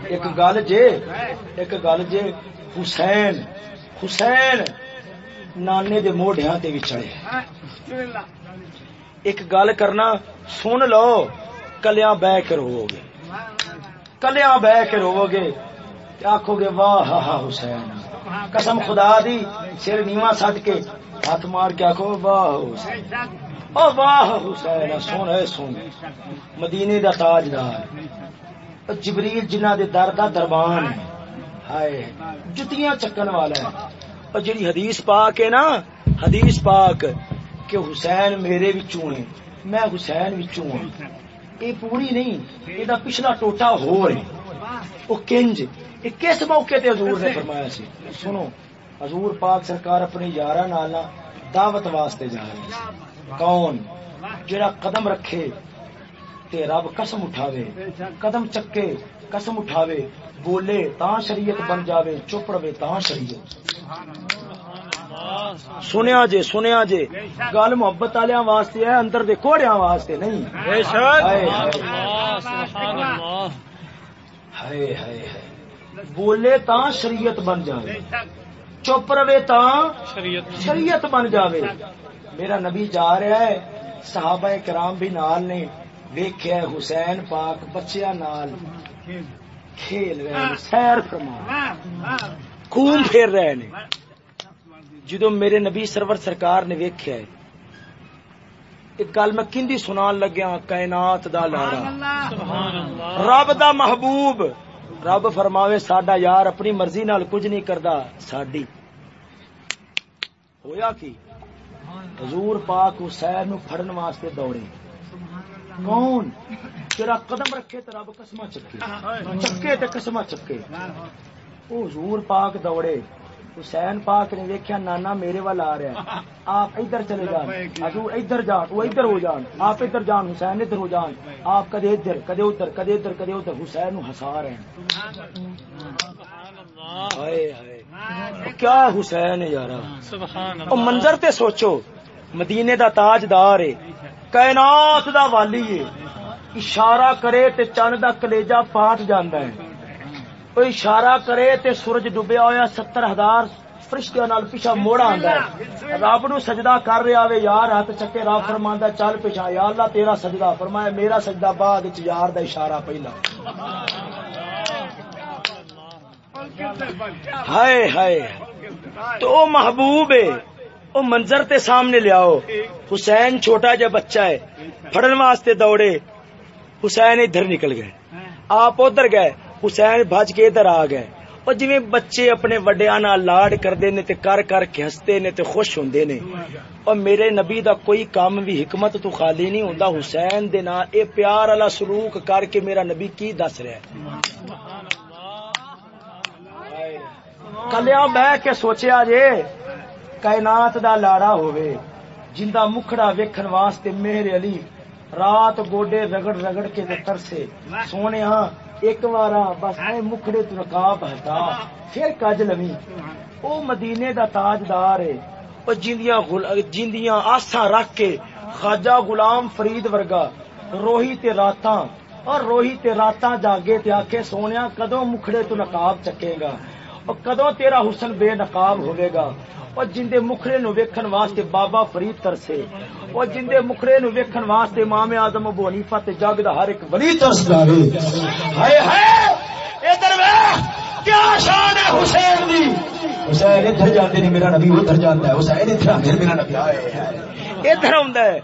Speaker 1: ایک گل جے ایک گل جے حسین حسین۔ نانے دے موڈیاں تے چڑھے۔ ایک گل کرنا سن لو کلیاں بہ کے رو گے کلیاں بہ کے رو گے آکھو گے واہ ہا ہا حسین۔ قسم خدا دی سر نیواں سٹ کے ہاتھ مار کے آکھو واہ حسین۔ او واہ حسین سن اے سن۔ مدینے دا تاجدار۔ جبریل جنہ دے در دا دربان ہے۔ ہائے جتیاں چکن والا ہے۔ اور جڑی حدیث پاک ہے نا، حدیث پاک کہ حسین میرے وچوں ہے میں حسین وچوں ہوں یہ پوری نہیں، یہ پچھلا ٹوٹا ہو رہے وہ کنج، یہ کس موقع تے حضور نے فرمایا سی؟ سنو، حضور پاک سرکار اپنے یارہ نالا دعوت واسطے جا رہے کون؟ جڑا قدم رکھے تے رب قسم اٹھاوے، قدم چکے، قسم اٹھاوے۔ بولے تا شریعت بن جاوے چپ رہے تا شریعت۔ سنیا جے سنیا جے۔ گل محبت والوں واسطے ہے اندر دے کوڑیاں واسطے نہیں۔
Speaker 3: بے
Speaker 1: ہائے۔ ہائے بولے تا شریعت بن جاوے۔ چپ رہے تا
Speaker 3: شریعت
Speaker 1: بن جاوے۔ میرا نبی جا رہا ہے صحابہ کرام بھی نال نے ہے حسین پاک بچیاں نال۔ کھیل رہے ہیں سیر فرما خون پھیر رہے نے جدو میرے نبی سرور سرکار نے ویکھیا ہے ایک گل میں کندی سنان لگیا کائنات دا لارا۔ رب دا محبوب۔ رب فرماوے ساڈا یار اپنی مرضی نال کچھ نہیں کردا ساڈی۔ ہویا کی؟ حضور پاک حسین نو پھڑن واسطے دوڑے۔ کون؟ تیرا قدم رکھے تے رب قسمہ چکے۔ چکے تے قسمہ چکے۔ او حضور پاک دوڑے۔ حسین پاک نے دیکھا نانا میرے وال آ رہا ہے۔ آپ ادھر چلے جان۔ حضور ادھر جان، وہ ادھر ہو جان۔ آپ ادھر جان، حسین ادھر ہو جان۔ آپ کدے ادھر کدے ادھر کدے ادھر کدے ادھر۔ حسین نو ہسا رہے ہیں۔ کیا حسین ہے منظر تے سوچو، مدینے دا تاجدار ہے، کائنات دا والی ہے۔ اشارہ کرے تے چند دا کلیجہ پاٹ جاندا ہے۔ او اشارہ کرے تے سورج ڈوبیا ہویا، ستر ہزار فرشتیاں نال پیچھا موڑا آندا ہے۔ رب نو سجدہ کر رہا وے یار، ہاتھ چکے رب فرماندا چل پیچھا۔ یا اللہ، تیرا سجدہ فرمایا، میرا سجدہ بعد وچ یار دا اشارہ پہلا۔ ہائے ہائے۔ تو محبوب ہے، او منظر تے سامنے لیاؤ حسین چھوٹا جا بچہ ہے، پھڑن واسطے دوڑے۔ حسین ادھر نکل گئے۔ آپ ادھر گئے، حسین بھج کے ادھر آ گئے۔ اور جویں بچے اپنے وڈیاں نال لاڈ کردے نے تے کر کر کے ہستے نے تے خوش ہوندے نے۔ اور میرے نبی دا کوئی کام بھی حکمت تو خالی نہیں ہوندا، حسین دے نال اے پیار والا سلوک کر کے میرا نبی کی دس رہا ہے۔ کلیا بہ کے سوچیا جے، کائنات دا لاڑا ہووے، جندا مکھڑا ویکھن واسطے میرے علی رات گوڈے رگڑ رگڑ کے تے ترسے سونے ہاں ایک وارا بس اے مکھڑے تو رکاب ہٹا پھر کج لوی او مدینے دا تاجدار ہے۔ او جندیاں غل... جندیاں آساں رکھ کے خواجہ غلام فرید ورگا روہی تے راتاں۔ اور روہی تے راتاں جاگے تے آکھے، سونیا، کدوں مکھڑے تو نقاب چکے گا؟ اور کدوں تیرا حسن بے نقاب ہوے گا؟ اور جندے مکھڑے نو ویکھن واسطے بابا فرید ترسے۔ اور جندے مکھڑے نو ویکھن واسطے امام اعظم ابو حنیفہ تے جگ دا ہر ایک ولی ترسدا وے ہائے ہائے! ادھر ویکھ کیا شان ہے حسین دی! حسین ادھر جاندے نہیں، میرا نبی ادھر جاندا ہے۔ حسین ادھر آندے میرا نبی آئے ہائے۔ ادھر ہوندا ہے۔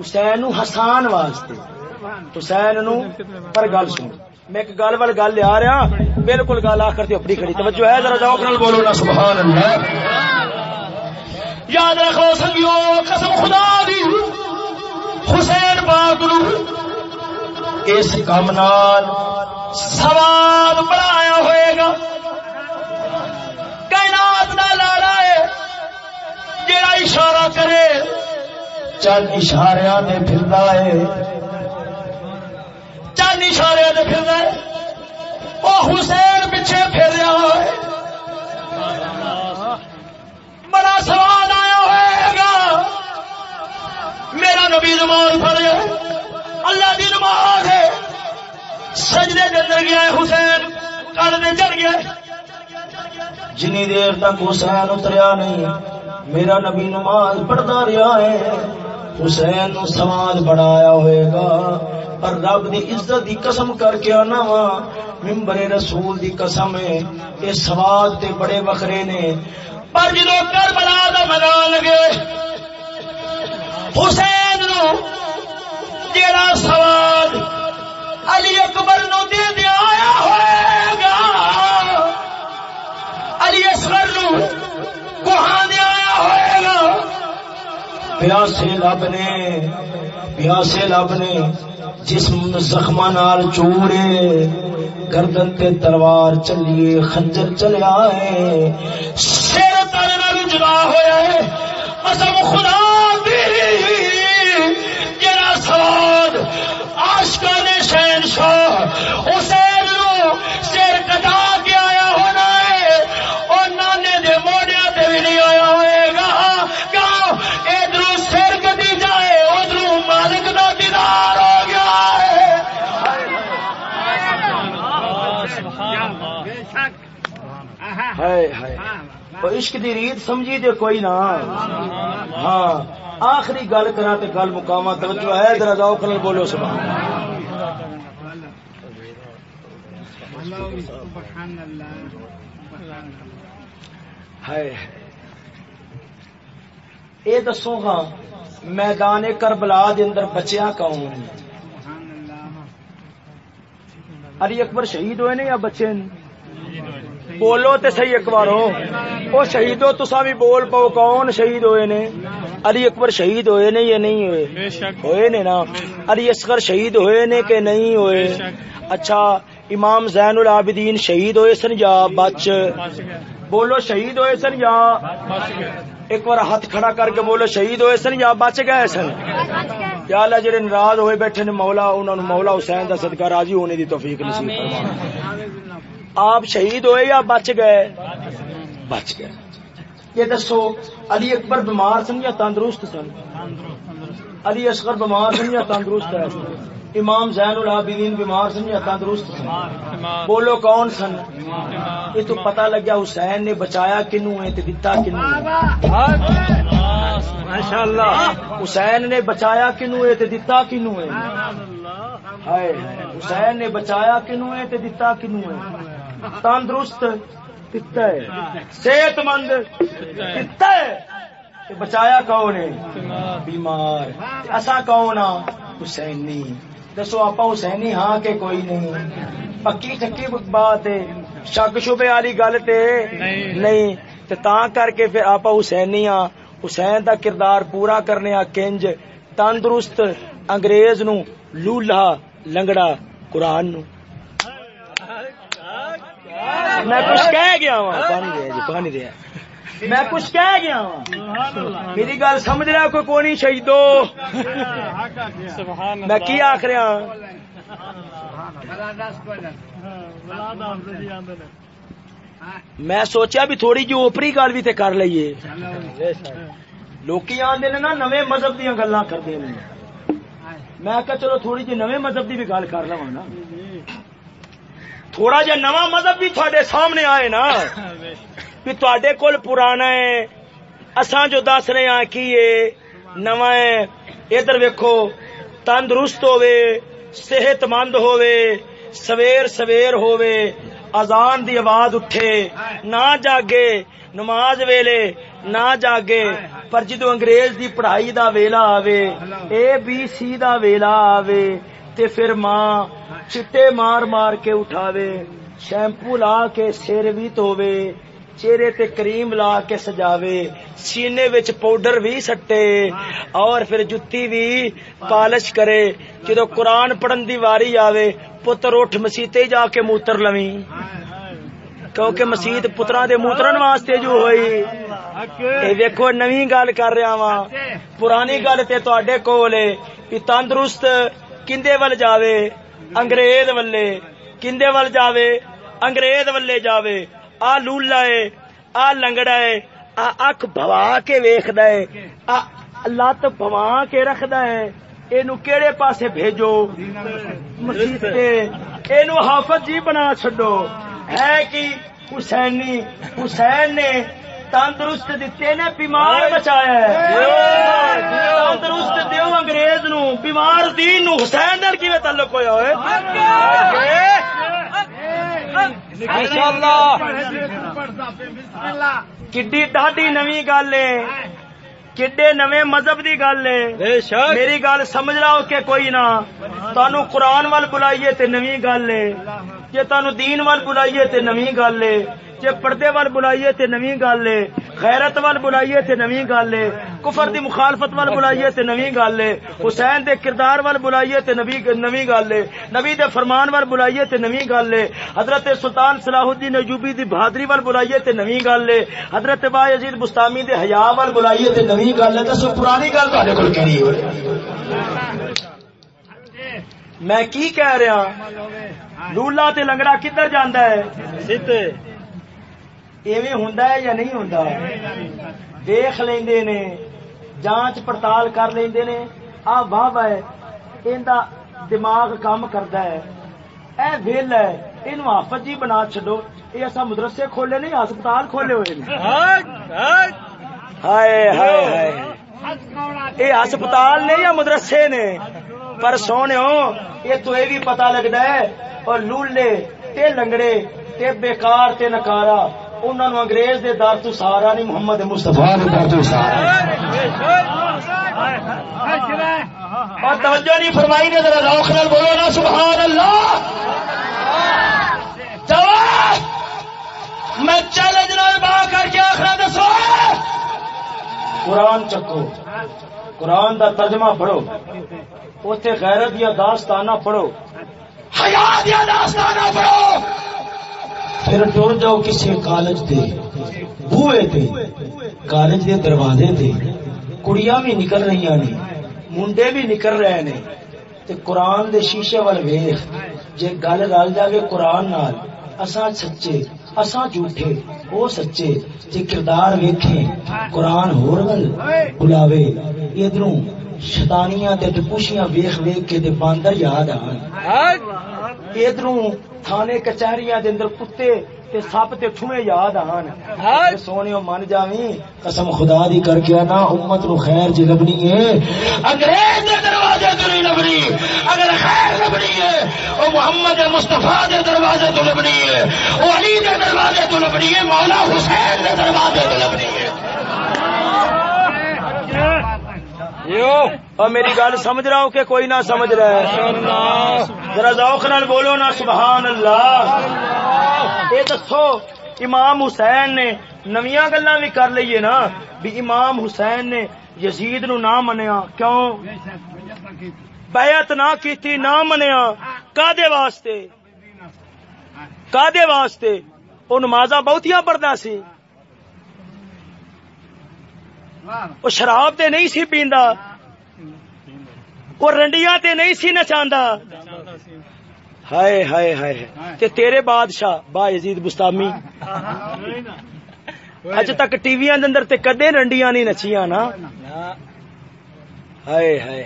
Speaker 1: حسین نو حسان واسطے۔ حسین نو پر گل سن۔ میں ایک گل وال گل لیا رہا، بالکل گل آخر تے اپنی کھڑی، توجہ ہے ذرا ذوق نال بولو نا سبحان اللہ یاد رکھو سنگیو، قسم خدا دی، حسین پاک نو اس کام نال سوال بنایا ہوئے گا۔ کائنات دا لاڑا ہے جڑا اشارہ کرے، چند اشاریاں دے پھردا ہے۔ چند اشارے دے پھردا ہے حسین پیچھے پھر رہا ہے بڑا سوال آیا ہوئے گا۔ میرا نبی نماز پڑھے اللہ دی نماز ہے۔ سجدے کے اندر گیا ہے حسین تے چڑھ گیا جنی دیر تک حسین اتریا نہیں میرا نبی نماز پڑھتا رہا ہے۔ حسین سماج بنایا ہوئے گا۔ پر رب دی عزت دی قسم کر کے آنا وا۔ ممبر رسول دی قسم ہے۔ یہ سواد تے بڑے بکرے نے۔ پر جدو کربلا دا میدان لگے، حسین نو جیڑا سواد علی اکبر نو دے دیا آیا ہوئے گا۔ علی اصغر نو کوہاں دے آیا ہوئے گا۔ پیاسے لب نے، پیاسے لب نے جسم زخم نال چورے گردن تے تلوار چلیے، خنجر چلیا ہے۔ سر تر نال جدا ہویا ہے۔ قسم خدا دی جرا سواد عاشقاں نے شہنشاہ، حسین ہائے ہائے۔ وہ عشق دی ریت سمجھی دے کوئی نہ۔ ہاں آخری گل کرا تے گل مقامہ توجہ ہے ذرا ذوق نال بولو سبحان اللہ۔ ہائے اے دسو ہاں میدان کربلا دے اندر بچیا کون علی اکبر شہید ہوئے نے یا بچے نے بولو تے صحیح ایک بار ہو او شہید ہو تسا بھی بول پاؤ کون شہید ہوئے نے علی اکبر شہید ہوئے نے یا نہیں ہوئے
Speaker 3: بے شک
Speaker 1: ہوئے نے نا علی اصغر شہید ہوئے نے کہ نہیں ہوئے اچھا امام زین العابدین شہید ہوئے سن یا بچ بولو شہید ہوئے سن یا ایک بار ہاتھ کھڑا کر کے بولو شہید ہوئے سن یا بچ گئے سن یا اللہ جڑے ناراض ہوئے بیٹھے نے مولا انہوں نے مولا حسین دا صدقہ راضی ہونے دی توفیق نصیب فرما آپ شہید ہوئے یا بچ گئے؟ بچ گئے۔ یہ دسو علی اکبر بیمار سن یا تندرست سن؟ علی اصغر بیمار سن یا تندرست ہے؟ امام زین العابدین بیمار سن یا تندرست سن؟ بولو کون سن؟ یہ تو پتہ لگیا حسین نے بچایا کنو ہے تے دتا کنو ہے۔
Speaker 3: ماشاء اللہ
Speaker 1: حسین نے بچایا کنو ہے تے دتا کنو ہے۔ ہائے حسین نے بچایا کنو ہے تے دتا کنو ہے۔ تندرست ہے۔ صحت مند ہے۔ بچایا کون ہے؟ بیمار۔ اسا کون ہاں حسینی۔ دسو آپ حسینی ہاں کہ کوئی نہیں۔ پکی چکی بات ہے۔ شک شبے والی گل تے
Speaker 3: نہیں۔
Speaker 1: نہیں تے تاں کر کے پھر آپ حسینی ہاں۔ حسین دا کردار پورا کرنے آ کنج تندرست انگریز نو لولہ لنگڑا قرآن نو۔ میں کچھ کہہ گیا ہوں۔ پانی دے جی پانی دے۔ میں کچھ کہہ گیا ہوں۔ میری گل سمجھ رہا کوئی کونی شہیدو
Speaker 3: سبحان
Speaker 1: میں کی آخ رہا میں سوچا بھی تھوڑی جی اوپری گل بھی تے کر لئیے۔ لوکی آدھے نے نا نویں مذہب دیا گلا کرتے ہیں میں کہ چلو تھوڑی جی نویں مذہب دی بھی گل کر لوا نا۔ تھوڑا جا نواں مذہب بھی تھوڑے سامنے آئے نا۔ بھی تھوڑے کول پرانا ہے اساں جو دس رہے ہاں کی نواں ادھر ویکھو تندرست ہووے صحت مند ہووے سویر سویر ہووے اذان دی آواز اٹھے نہ جاگے نماز ویلے نہ جاگے پر جدو انگریز دی پڑھائی دا ویلا آوے اے بی سی دا ویلا آوے تے پھر ماں چٹے مار مار کے اٹھاوے، شیمپو لا کے سر بھی دھووے، چہرے تے کریم لا کے سجاوے، سینے وچ پاؤڈر بھی سٹے، اور پھر جتی بھی پالش کرے۔ جدو قرآن پڑھن دی واری آوے، پتر اٹھ مسیتے جا کے موتر لویں۔ کیونکہ مسیت پترا دے موترن واسطے جو ہوئی۔ اے ویکھو، نویں گل کر رہا وا پرانی گل تے تواڈے کول ہے کہ تندرست کندے ول جاوے انگریز ولے کندے ول جاوے انگریز ولے جاوے آ لولا ہے آ لنگڑا ہے آ اکھ بھوا کے ویکھدا ہے آ لت بھوا کے رکھدا ہے اینو کیڑے پاسے بھیجو مسیت تے اینو حافظ جی بنا چھڈو ہے کہ حسینی حسین نے تندرست دیتے نے بیمار بچایا تندرست دیو انگریز نو۔ بیمار دین نو حسین نال کیویں تعلق ہویا ہوئے؟ کڈی ڈاڈی نویں گل ہے۔ کڈے نویں مذہب دی گل ہے۔ میری گل سمجھ رہا کہ کوئی نہ۔ تانوں قرآن وال بلائیے تے نویں گل ہے۔ جے تانوں دین وال بلائیے تے نویں گل ہے۔ جے پردے وال بلائیے تے نویں گل ہے غیرت وال بلائیے تے نویں گل ہے کفر دی مخالفت وال بلائیے تے نویں گل ہے حسین دے کردار وال بلائیے تے نبی نویں گل ہے نبی دے فرمان وال بلائیے تے نویں گل ہے حضرت سلطان صلاح الدین ایوبی دی بہادری وال بلائیے تے نویں گل ہے حضرت با یزید بستامی دے حیا وال بلائیے تے نویں گل ہے دسو پرانی گل تہاڈے کول کیڑی ہے؟ میں کی کہہ رہا؟ لولا تے لنگڑا کدھر جاندا ہے؟ سیدھے ایویں ہوندا ہے یا نہیں ہوندا؟ دیکھ لیندے نے، جانچ پڑتال کر لیندے نے۔ آ واہ واہ ایندا دماغ کام کردا ہے۔ اے ویل ہے اینو آفت جی بنا چھڈو۔ اے اسا مدرسے کھولے نہیں ہسپتال کھولے ہوئے نے۔ ہائے ہائے ہائے۔ اے ہسپتال نے یا مدرسے نے؟ پر سونے یہ تو یہ بھی پتا لگتا ہے۔ اور لولے، تے لنگڑے، تے بیکار، تے نکارا۔ انہوں نے انگریز دے دار تو سہارا نہیں محمد دے دار تو سہارا۔ توجہ نہیں فرمائی نے ذرا روخ نال بولو نا سبحان اللہ۔ جواب! میں چیلنج نال با کر کے آخر دسو۔ قرآن چکو قرآن دا ترجمہ پڑھو۔ اتنے غیرت دیا داستانہ پڑھو۔ حیا دیا داستانہ پڑھو۔ پھر ٹر جاؤ کسی کالج دے، بوئے تے کالج دے دروازے تے کڑیاں بھی نکل رہی نے، منڈے بھی نکل رہے نے۔ تے قرآن دے شیشے وال ویخ، جے گل رل جاوے قرآن نال، اساں سچے، اساں جھوٹے وہ سچے۔ جے کردار ویکھے، قرآن ہور ول بلاوے۔ ادھروں شیطانیاں تے ٹپوشیاں ویخ ویخ کے تے باندر یاد آن۔ ادھروں تھانے کچہریاں دے اندر کتے تے سپ تے ٹھوئے یاد آن سونے من جاویں قسم خدا دی کر کے نا امت نو خیر جی لبنی ہے انگریز دے دروازے تو نہیں لبنی اگر خیر لبنی ہے او محمد مصطفیٰ دے دروازے تو لبنی ہے او علی دے دروازے تو لبنی ہے مولا حسین دے دروازے تو لبنی ہے اور میری گل سمجھ رہا ہوں کہ کوئی نہ سمجھ رہا ہے۔ ذرا ذوق نال بولو نا، سبحان اللہ۔ یہ دسو، امام حسین نے نویاں گلا بھی کر لیے نا، بھی امام حسین نے یزید نو نہ منیا۔ کیوں؟ بیعت نہ کیتی، نہ منیا۔ کادے واسطے؟ کادے واسطے؟ وہ نمازاں بہتیاں پڑھتا سی۔ وہ شراب تے نہیں سی پیندا، وہ رنڈیاں تے نہیں سی نچاندا۔ ہائے ہائے ہائے۔ تے تیرے بادشاہ، با یزید بستامی۔ اج تک ٹی وی اندر تے کدے رنڈیاں نہیں نچیاں نا۔ ہائے ہائے۔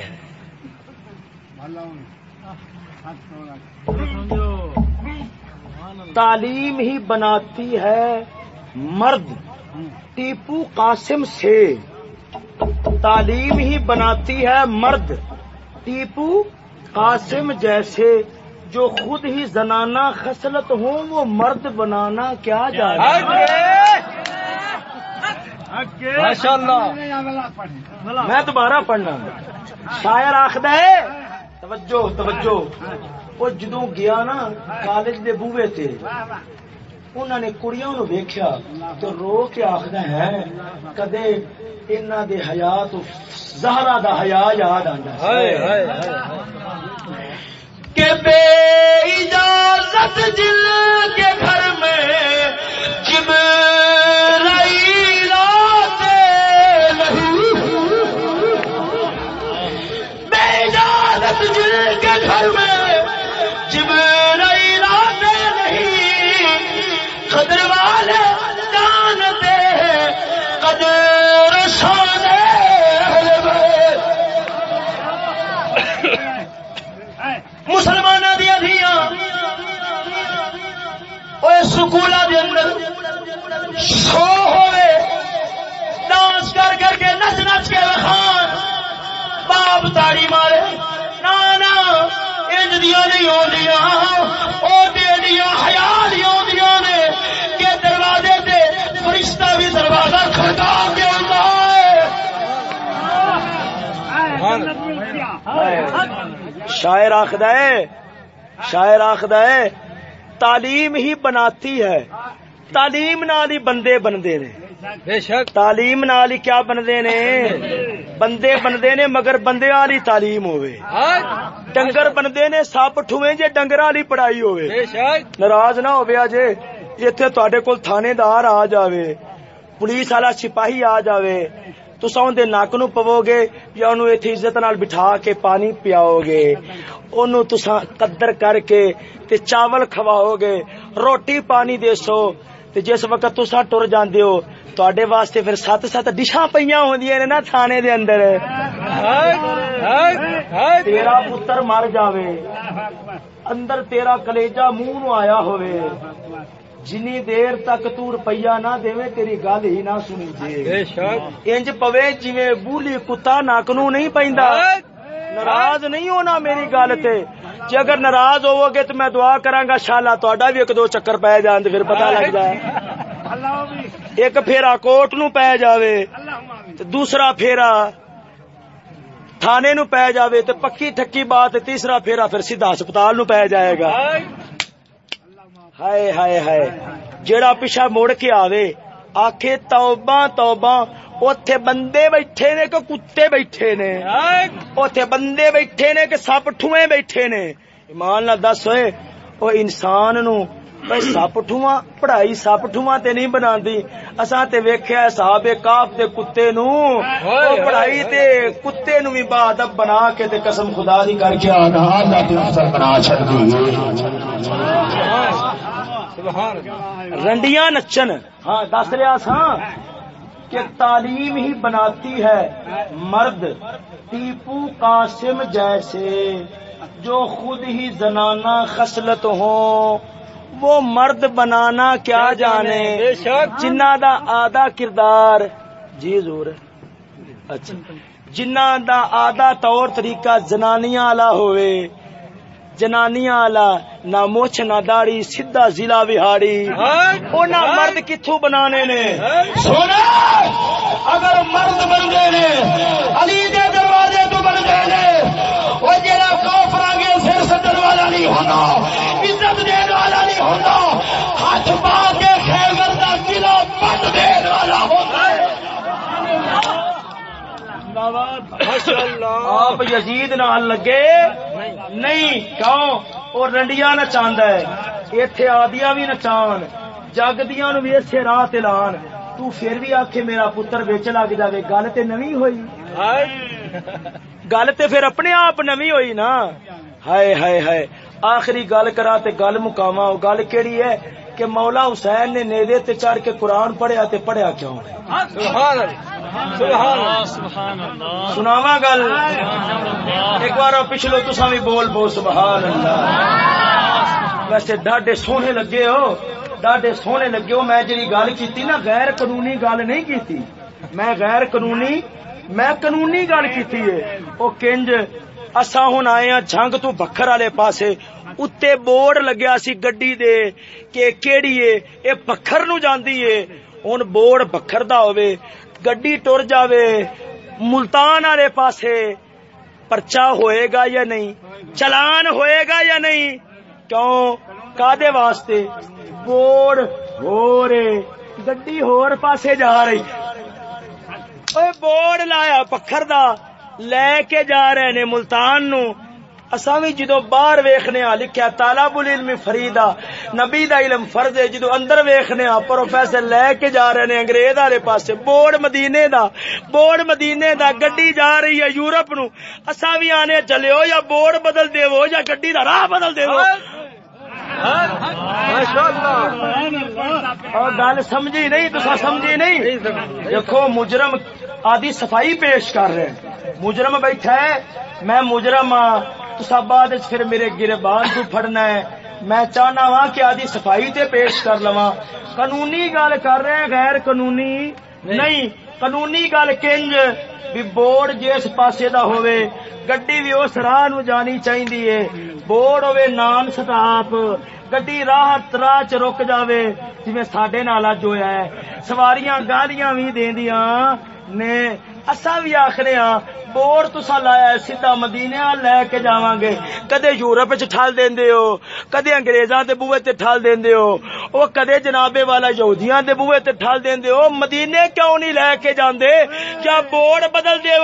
Speaker 1: تعلیم ہی بناتی ہے مرد۔ ٹیپو قاسم سے۔ تعلیم ہی بناتی ہے مرد۔ ٹیپو قاسم جیسے جو خود ہی زنانہ خصلت ہوں وہ مرد بنانا کیا میں دوبارہ پڑھنا۔ شاعر آخد ہے توجہ توجہ۔ وہ جدو گیا نا کالج دے بوے تے۔ انہوں نے کڑیاں نو ویکھیا تو رو کے آخر ہے کدے انہوں دے حیا تو زہرا دا حیا یاد آتا کہ بے اجازت جل کے گھر میں دے اندر شو ہوئے۔ ڈانس کر کر کے نچ نچ کے وخان۔ باپ تاڑی مارے۔ نا نا انج دیاں نہیں ہوندیاں۔ او دے دیاں حیا نہیں ہوندیاں نے۔ کہ دروازے تے فرشتہ بھی دروازہ کھڑکا کے آندا ہے۔ شاعر آخد ہے، شاعر آخد ہے، تعلیم ہی بناتی ہے۔ تعلیم نال ہی بندے بندے نے۔
Speaker 3: بے شک۔
Speaker 1: تعلیم نال ہی کیا بندے نے؟ بندے بندے نے مگر بندے والی تعلیم ہوئے ڈنگر بندے نے سپ ٹھویں جے ڈنگر والی پڑھائی
Speaker 3: بے شک۔
Speaker 1: ناراض نہ ہوئے اجے اتنے تے کول تھانے دار آ جاوے۔ پولیس والا سپاہی آ جاوے۔ تسا اندر نک نو پو گے یا انہوں اتنے عزت نال بٹھا کے پانی پیاؤ گے انہوں تسا قدر کر کے تے چاول کھواؤ گے روٹی پانی دے سو۔ تے جس وقت تسا ٹر جاندے ہو تواڈے واسطے پھر سات سات ڈشاں پیاں ہوندیاں نے نا تھانے دے اندر۔ تیرا پتر مر جاوے اندر تیرا کلیجا منہ نو آیا ہوئے جنی دیر تک تو روپیہ نہ دے تیری گل ہی نہ سنی جے۔ انج پوے جویں بولی کتا نک نو نہیں پیندا۔ ناراض نہیں ہونا میری گل تے۔ جے اگر ناراض ہوو گے تو میں دعا کراں گا شالا تہاڈا بھی ایک دو چکر پے جان تے پھر پتہ لگ جائے ایک پھیرا کوٹ نو پے جاوے تے دوسرا پھیرا تھانے نو پے جاوے تے پکی ٹھکی بات تیسرا پھیرا پھر سیدھا ہسپتال نو پے جائے گا۔ ہائے ہائے ہائے۔ جیڑا پیچھا مڑ کے آوے، آکھے توبہ توبہ۔ اوتھے بندے بیٹھے نے کہ کتے بیٹھے نے؟ اوتھے بندے بیٹھے نے کہ سپ ٹھوئے بیٹھے نے؟ ایمان نال دس ہوئے او انسان نو سپ ٹھواں پڑھائی سپ ٹھواں تے نہیں بناندی۔ اساں تے ویکھیا صاحب کاف تے کتے نو۔ او پڑھائی تے کتے نو بھی با ادب بنا کے تے قسم خدا دی کر کے آنا۔ اللہ تے افسر بنا چھڈ
Speaker 3: سبحان
Speaker 1: رنڈیاں نچن۔ ہاں دس رہا سا کہ تعلیم ہی بناتی ہے مرد ٹیپو قاسم جیسے جو خود ہی زنانہ خصلت ہو۔ وہ مرد بنانا کیا جانے؟ جنہ دا آدھا کردار جی زور ہے اچھا۔ جنہ دا آدھا طور طریقہ زنانیاں والا ہوئے جنانیاں والا نہ مچھ نہ داڑی سیدھا ضلع وہاڑی او نہ مرد کتھوں بنانے نے سونا اگر مرد بندے نے علی دے دروازے تو بندے نے وہ جڑا کافراں گے سر سدن والا نہیں ہونا عزت دین والا نہیں ہونا ہاتھ پا کے خیبر دا قلعہ پٹ دین والا ہوتا ہے آپ یزید نال لگے؟ نہیں کیوں؟ وہ رنڈیا نچاند ہے۔ اتے آدیا بھی نچان جگدیا نو بھی اسے راہ تے لان۔ تو پھر بھی آخ میرا پتر بچ لگ جائے گل تے نوی ہوئی۔ گل تے پھر اپنے آپ نوی ہوئی نا۔ ہائے ہائے ہائے۔ آخری گل کرا تے گل مکاوا گل کیڑی ہے؟ کہ مولا حسین نے نیدے تے چڑھ کے قرآن پڑھیا تے پڑھیا کیوں؟ سناوا گل. ایک بار پچھلو تسا بھی بول بول سبحان اللہ ویسے ڈاڈے سونے لگے ہو ڈاڈے سونے لگے ہو میں جی گل کی نا غیر قانونی گل نہیں کی میں غیر قانونی میں قانونی گل کی ہے. وہ کنج اسا ہوں آئے ہاں جنگ تو بکھر والے پاسے اتنے بورڈ لگیا سی گڈی دے کہ کیڑی ہے؟ اے بکھر نو جاندی ہے۔ ہن بورڈ بکھر دا ہوے گڈی ٹر جاوے، ملتان والے پاسے پرچا ہوئے گا یا نہیں؟ چلان ہوئے گا یا نہیں؟ کیوں؟ کادے واسطے؟ بورڈ ہو رہے، گڈی ہور پاسے جا رہی۔ اوے بورڈ لایا پکھر دا۔ لے کے جا رہے نے ملتان نو۔ اساں بھی جدو باہر ویکھنے آ لکھیا طالب العلم فریدا نبی دا علم فرض ہے جدو اندر ویکھنے آ پروفیسر لے کے جا رہے نے انگریز والے پاسے بورڈ مدینے دا بورڈ مدینے دا گڈی جا رہی ہے یورپ نو۔ اساں بھی آنے چلے ہو یا بورڈ بدل دیو یا گڈی دا راہ بدل دیو اور گل سمجھی نہیں تو سمجھی نہیں؟ دیکھو مجرم آدھی صفائی پیش کر رہے ہیں۔ مجرم بیٹھا ہے۔ میں مجرم ہاں۔ تو بعد پھر میرے گربان تو پھڑنا ہے۔ میں چاہنا وا کہ آدھی صفائی تے پیش کر لواں۔ قانونی گل کر رہے ہیں غیر قانونی نہیں۔ قانونی گل کنج بھی بورڈ جس پاسے دا ہوئے گڈی بھی اس راہ نو جانی چاہیے بورڈ ہوئے نان سٹاپ گڈی راہ راہ چ رک جاوے جویں ساڈے نال اج ہویا ہے سواریاں گالیاں بھی دیندیاں نے اسا بھی آخرے ہاں بور تسا لایا ہے سیدھا مدینے لے کے جاواں گے کدے یورپ وچ ٹھال دیندے ہو کدے انگریزاں دے بوئے تے ٹھال دیندے ہو او کدے جنابے والا یہودیاں دے بوئے تے ٹھل دیندے او مدینے کیوں نہیں لے کے جاندے؟ کیا بورڈ بدل دے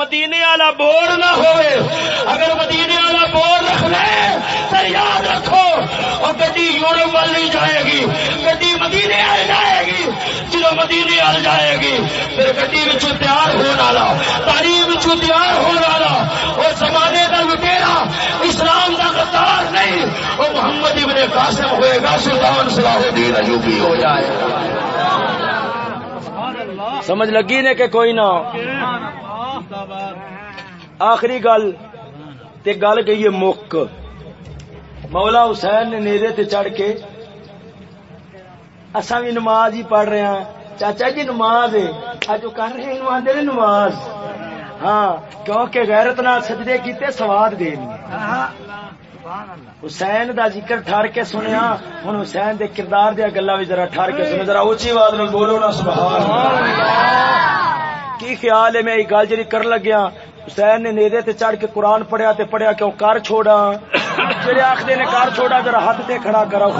Speaker 1: مدینے والا بورڈ نہ ہوئے۔ اگر مدینے والا بورڈ رکھ لے تے یاد رکھو او گڈی یورپ وال نہیں جائے گی۔ گڈی مدینے وال جائے گی۔ جدو مدینے وال جائے گی، پھر گڈی تیار ہونے والا تعلیم تیار ہونے والا۔ اور زمانے کا لٹیرا، اسلام کا غدار نہیں۔ وہ محمد ابن قاسم ہوئے گا، سلطان صلاح الدین ایوبی ہو جائے گا۔ سمجھ لگی نے کہ کوئی نہ آخری گل تے گل گئی ہے مک۔ مولا حسین نے نیرے تے چڑھ کے اساں بھی نماز ہی پڑھ رہے ہیں چاچا جی نماز ہے۔ اج کر رہے ہیں آدھے نماز۔ ہاں کیونکہ غیرت نال سجدے کیتے سواد دے حسین دا ذکر ٹھار کے سنیا۔ ہن حسین دے کردار دیا گلا بھی ذرا ٹھار کے سنیا۔ ذرا اونچی آواز نال بولو نا، سبحان اللہ۔ کی خیال ہے؟ میں یہ گل جڑی کر لگیا۔ حسین نے نیرے تے چڑھ کے قرآن پڑھیا تے پڑھیا کیوں کر چھوڑا جڑے آخدے نے کر چھوڑا ذرا ہاتھ تے کھڑا کرو۔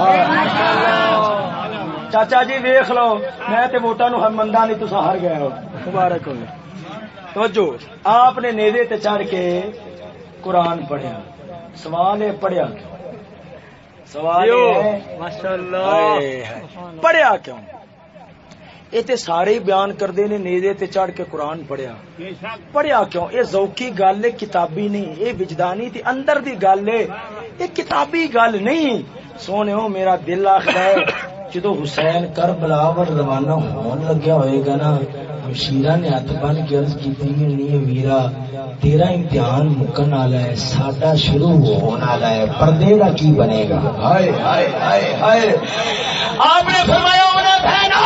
Speaker 1: چاچا جی ویخ لو میں تے ووٹاں نو مندا نہیں تسا ہار گئے ہو مبارک ہو توجہ آپ نے نیزے تے چڑھ کے قرآن پڑھیا سوال ہے پڑھیا سوال پڑھیا کیوں یہ تے سارے ہی بیان کرتے نے نیزے تے چڑھ کے قرآن پڑھیا پڑھیا کیوں یہ ذوقی گل ہے کتابی نہیں یہ وجدانی تے اندر دی گل ہے یہ کتابی گل نہیں سونے ہو میرا دل آخر ہے جدو حسین کر بلاور روانہ ہون لگیا ہوئے گا نا مشیرہ نے ہاتھ بن کے عرض کی تھی نہیں میرا تیرا امتحان مکن والا ہے ساڈا شروع ہونے والا ہے پردے کا کی بنے گا ہائے ہائے ہائے ہائے آپ نے فرمایا انہیں بہنا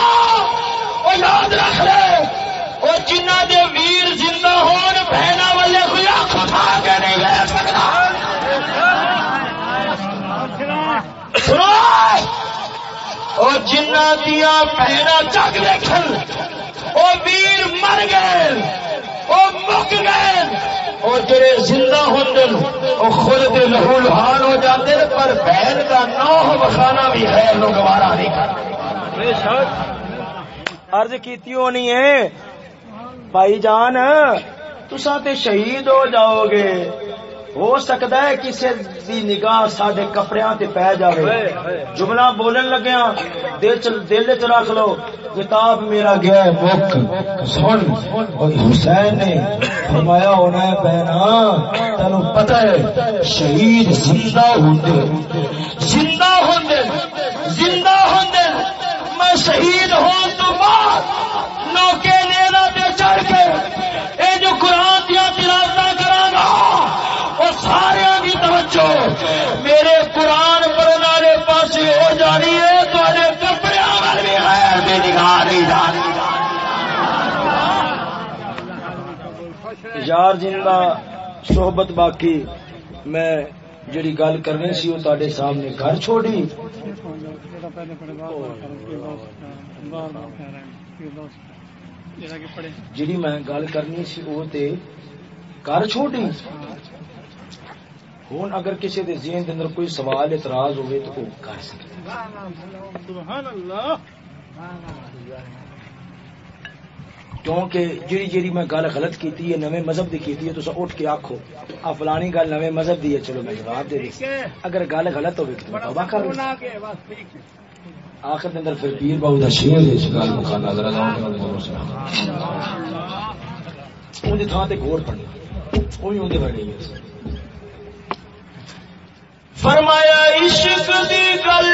Speaker 1: وہ یاد رکھ لے وہ جنہ دے ویر زندہ ہون بہنا والے کوئی آنکھ اٹھا کے نہیں لے سکتا اور جنہ دیا پہنا جگ دیکھن وہ ویر مر گئے وہ مک گئے، اور جڑے زندہ ہوتے وہ خود دے لہو لہان ہو جاتے پر بہن کا نوح بخانا بھی ہے لوگ گوارا نہیں کرتے عرض کیتی ہونی ہے؟ بھائی جان تسا تے شہید ہو جاؤ گے۔ ہو سکتا ہے کسی دی نگاہ سڈے کپڑے تے پی جائے جملہ بولن لگیا دل چ رکھ لو۔ کتاب میرا گیا ہے مک سن۔ حسین نے فرمایا ہونا ہے بہنا تین پتا ہے شہید زندہ ہوتے زندہ ہوتے زندہ ہوتے میں شہید ہون تو بعد نوکے نیلا تے چڑھ کے یار زندہ صحبت باقی میں جڑی گل کرنی سی وہ تے سامنے گھر چھوڑی۔ جڑی میں گل کرنی سی وہ تے گھر چھوڑی۔ ہوں اگر کسی دے ذہن دے اندر کوئی سوال، اعتراض ہوئے تو وہ کر سکتے کیونکہ جیڑی جیڑی میں گل غلط کیتی ہے، نویں مذہب دی کیتی ہے تو اٹھ کے آکھو، آ فلانی گل نویں مذہب دی ہے، چلو میں جواب دے دی۔ اگر گل غلط ہوگی تو توبہ کر لو۔ آخر دے اندر پھر پیر بابو دا شعر ہے، اس گل کو مکانا ذرا لاؤں گا بولو سبحان اون دی تھاں تے گھوڑ پڑنی وہ اون دے بڑے فرمایا، عشق دی گل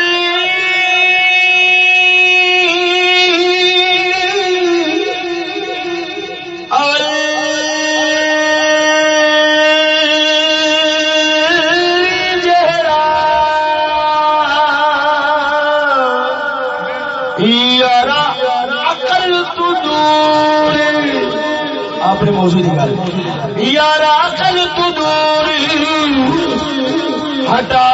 Speaker 5: موضوع کی گل یارا عقل تو دور
Speaker 1: ہٹا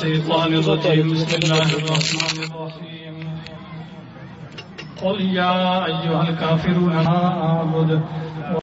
Speaker 1: الشيطان الرجيم. بسم الله الرحمن الرحيم. قل يا أيها الكافرون ما أعبد